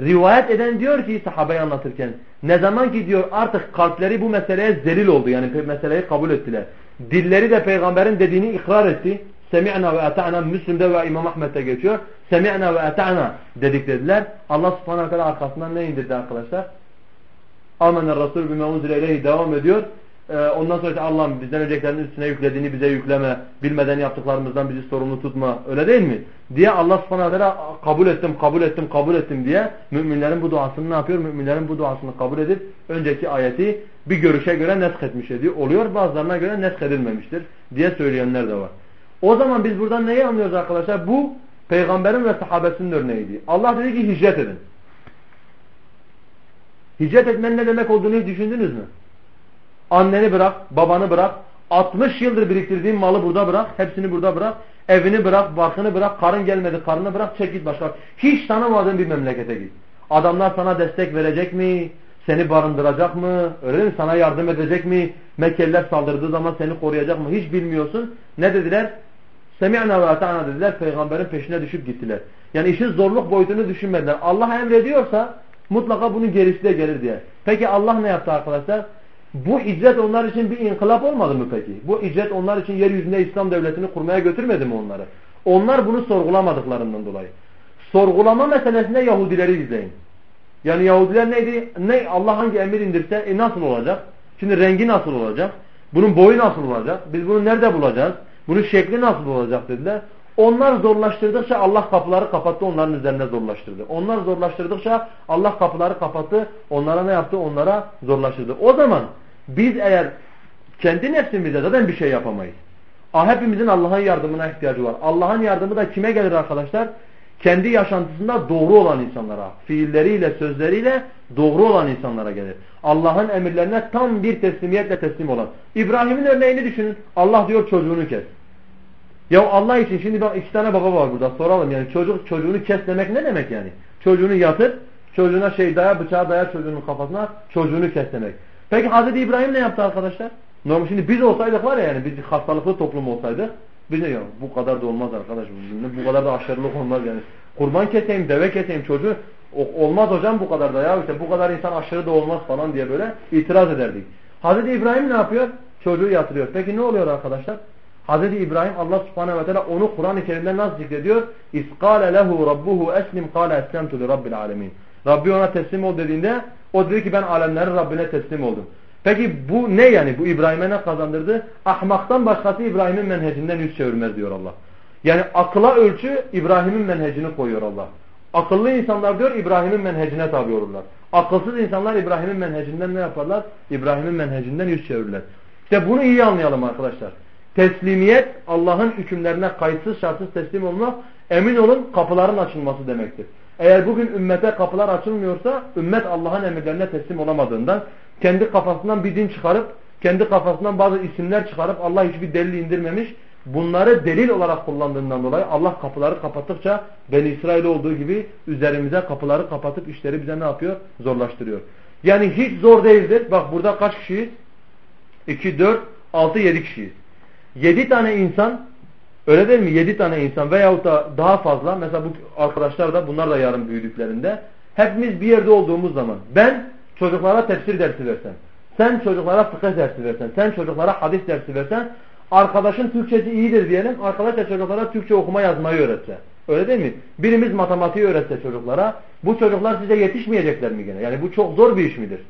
Rivayet eden diyor ki sahabeyi anlatırken ne zaman ki diyor artık kalpleri bu meseleye zelil oldu yani meseleyi kabul ettiler. Dilleri de peygamberin dediğini ikrar etti. Semi'na ve ata'na Müslim'de ve İmam Ahmet'te geçiyor. Semi'na ve ata'na dedik dediler. Allah subhanahu teala arkasından ne indirdi arkadaşlar? Amener Resul bime unzile devam ediyor. Ee, ondan sonra Allah'ım bizden öncekilerin üstüne yüklediğini bize yükleme, bilmeden yaptıklarımızdan bizi sorumlu tutma. Öyle değil mi? Diye Allah subhanahu teala kabul ettim, kabul ettim, kabul ettim diye müminlerin bu duasını ne yapıyor? Müminlerin bu duasını kabul edip önceki ayeti bir görüşe göre nesk etmiş ediyor. Oluyor bazılarına göre nesk edilmemiştir diye söyleyenler de var. O zaman biz buradan neyi anlıyoruz arkadaşlar? Bu peygamberin ve sahabesinin örneğiydi. Allah dedi ki hicret edin. Hicret etmenin ne demek olduğunu hiç düşündünüz mü? Anneni bırak, babanı bırak, 60 yıldır biriktirdiğin malı burada bırak, hepsini burada bırak, evini bırak, barkını bırak, karın gelmedi, karını bırak, çek git başka. Hiç tanımadığın bir memlekete git. Adamlar sana destek verecek mi? Seni barındıracak mı? Öyle mi? Sana yardım edecek mi? Mekkeliler saldırdığı zaman seni koruyacak mı? Hiç bilmiyorsun. Ne dediler? Semi'na ve ata'na dediler. Peygamberin peşine düşüp gittiler. Yani işin zorluk boyutunu düşünmediler. Allah emrediyorsa mutlaka bunun gerisi de gelir diye. Peki Allah ne yaptı arkadaşlar? Bu hicret onlar için bir inkılap olmadı mı peki? Bu hicret onlar için yeryüzünde İslam devletini kurmaya götürmedi mi onları? Onlar bunu sorgulamadıklarından dolayı. Sorgulama meselesinde Yahudileri izleyin. Yani Yahudiler neydi? Ne Allah hangi emir indirse e nasıl olacak? Şimdi rengi nasıl olacak? Bunun boyu nasıl olacak? Biz bunu nerede bulacağız? Bunun şekli nasıl olacak dediler. Onlar zorlaştırdıkça Allah kapıları kapattı onların üzerine zorlaştırdı. Onlar zorlaştırdıkça Allah kapıları kapattı onlara ne yaptı? Onlara zorlaştırdı. O zaman biz eğer kendi nefsimizde zaten bir şey yapamayız. Ah, hepimizin Allah'ın yardımına ihtiyacı var. Allah'ın yardımı da kime gelir arkadaşlar? kendi yaşantısında doğru olan insanlara, fiilleriyle, sözleriyle doğru olan insanlara gelir. Allah'ın emirlerine tam bir teslimiyetle teslim olan. İbrahim'in örneğini düşünün. Allah diyor çocuğunu kes. Ya Allah için şimdi bak iki tane baba var burada soralım yani çocuk çocuğunu kes demek ne demek yani? Çocuğunu yatır, çocuğuna şey daya bıçağı daya çocuğunun kafasına çocuğunu kes demek. Peki Hazreti İbrahim ne yaptı arkadaşlar? Normal şimdi biz olsaydık var ya yani biz hastalıklı toplum olsaydık biz ne ya bu kadar da olmaz arkadaş bu kadar da aşırılık olmaz yani. Kurban keseyim, deve keseyim çocuğu olmaz hocam bu kadar da ya işte bu kadar insan aşırı da olmaz falan diye böyle itiraz ederdik. Hazreti İbrahim ne yapıyor? Çocuğu yatırıyor. Peki ne oluyor arkadaşlar? Hazreti İbrahim Allah subhanehu ve teala onu Kur'an-ı Kerim'de nasıl zikrediyor? İskale lehu rabbuhu eslim kâle eslemtu li rabbil alemin. Rabbi ona teslim ol dediğinde o dedi ki ben alemlerin Rabbine teslim oldum. Peki bu ne yani? Bu İbrahim'e ne kazandırdı? Ahmaktan başkası İbrahim'in menhecinden yüz çevirmez diyor Allah. Yani akıla ölçü İbrahim'in menhecini koyuyor Allah. Akıllı insanlar diyor İbrahim'in menhecine tabi olurlar. Akılsız insanlar İbrahim'in menhecinden ne yaparlar? İbrahim'in menhecinden yüz çevirirler. İşte bunu iyi anlayalım arkadaşlar. Teslimiyet Allah'ın hükümlerine kayıtsız şartsız teslim olmak emin olun kapıların açılması demektir. Eğer bugün ümmete kapılar açılmıyorsa ümmet Allah'ın emirlerine teslim olamadığından kendi kafasından bir din çıkarıp kendi kafasından bazı isimler çıkarıp Allah hiçbir delil indirmemiş bunları delil olarak kullandığından dolayı Allah kapıları kapattıkça Beni İsrail olduğu gibi üzerimize kapıları kapatıp işleri bize ne yapıyor? Zorlaştırıyor. Yani hiç zor değildir. Bak burada kaç kişiyiz? 2, 4, 6, 7 kişiyiz. 7 tane insan öyle değil mi? 7 tane insan veyahut da daha fazla mesela bu arkadaşlar da bunlar da yarın büyüdüklerinde hepimiz bir yerde olduğumuz zaman ben çocuklara tefsir dersi versem sen çocuklara fıkıh dersi versen sen çocuklara hadis dersi versen arkadaşın Türkçesi iyidir diyelim arkadaş da çocuklara Türkçe okuma yazmayı öğretse öyle değil mi? Birimiz matematiği öğretse çocuklara bu çocuklar size yetişmeyecekler mi gene? Yani bu çok zor bir iş midir?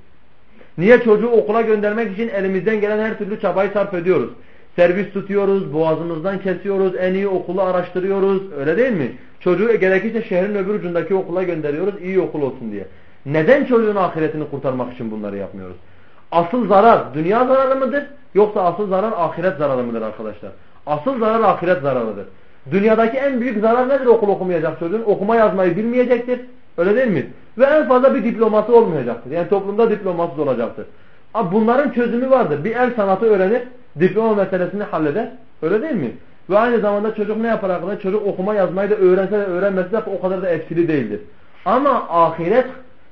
Niye çocuğu okula göndermek için elimizden gelen her türlü çabayı sarf ediyoruz? Servis tutuyoruz, boğazımızdan kesiyoruz, en iyi okulu araştırıyoruz. Öyle değil mi? Çocuğu gerekirse şehrin öbür ucundaki okula gönderiyoruz, iyi okul olsun diye. Neden çocuğun ahiretini kurtarmak için bunları yapmıyoruz? Asıl zarar dünya zararı mıdır? Yoksa asıl zarar ahiret zararı mıdır arkadaşlar? Asıl zarar ahiret zararıdır. Dünyadaki en büyük zarar nedir okul okumayacak çocuğun? Okuma yazmayı bilmeyecektir. Öyle değil mi? Ve en fazla bir diploması olmayacaktır. Yani toplumda diplomasız olacaktır. Bunların çözümü vardır. Bir el sanatı öğrenir, diploma meselesini halleder. Öyle değil mi? Ve aynı zamanda çocuk ne yapar arkadaşlar? Çocuk okuma yazmayı da öğrense de öğrenmese de o kadar da etkili değildir. Ama ahiret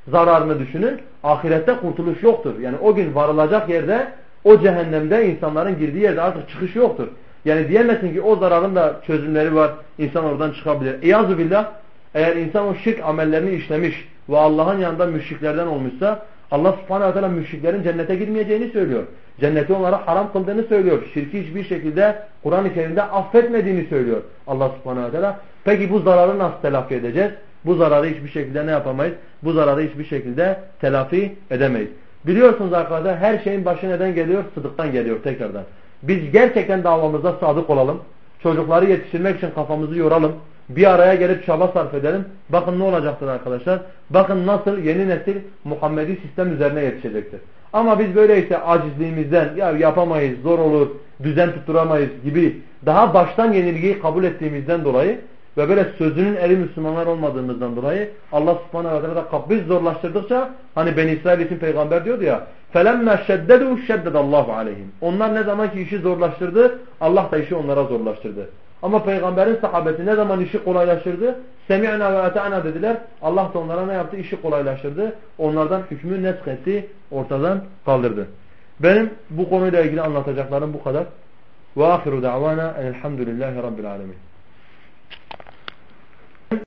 zararını düşünün. Ahirette kurtuluş yoktur. Yani o gün varılacak yerde o cehennemde insanların girdiği yerde artık çıkış yoktur. Yani diyemezsin ki o zararın da çözümleri var. İnsan oradan çıkabilir. İyazu billah eğer insan o şirk amellerini işlemiş ve Allah'ın yanında müşriklerden olmuşsa Allah subhanahu teala müşriklerin cennete girmeyeceğini söylüyor. Cenneti onlara haram kıldığını söylüyor. Şirki hiçbir şekilde Kur'an-ı Kerim'de affetmediğini söylüyor Allah subhanahu teala. Peki bu zararı nasıl telafi edeceğiz? Bu zararı hiçbir şekilde ne yapamayız? Bu zararı hiçbir şekilde telafi edemeyiz. Biliyorsunuz arkadaşlar her şeyin başı neden geliyor? Sıdıktan geliyor tekrardan. Biz gerçekten davamızda sadık olalım. Çocukları yetiştirmek için kafamızı yoralım. Bir araya gelip çaba sarf edelim. Bakın ne olacaktır arkadaşlar. Bakın nasıl yeni nesil Muhammedi sistem üzerine yetişecektir. Ama biz böyleyse acizliğimizden ya yapamayız, zor olur, düzen tutturamayız gibi daha baştan yenilgiyi kabul ettiğimizden dolayı ve böyle sözünün eri Müslümanlar olmadığımızdan dolayı Allah subhanahu ve teala biz zorlaştırdıkça hani Ben İsrail için peygamber diyordu ya فَلَمَّا شَدَّدُوا شَدَّدَ اللّٰهُ عَلَيْهِمْ Onlar ne zaman ki işi zorlaştırdı Allah da işi onlara zorlaştırdı. Ama peygamberin sahabesi ne zaman işi kolaylaştırdı? Semi'na ve ata'na dediler. Allah da onlara ne yaptı? İşi kolaylaştırdı. Onlardan hükmü nesketti, ortadan kaldırdı. Benim bu konuyla ilgili anlatacaklarım bu kadar. Ve ahiru da'vana elhamdülillahi rabbil alemin.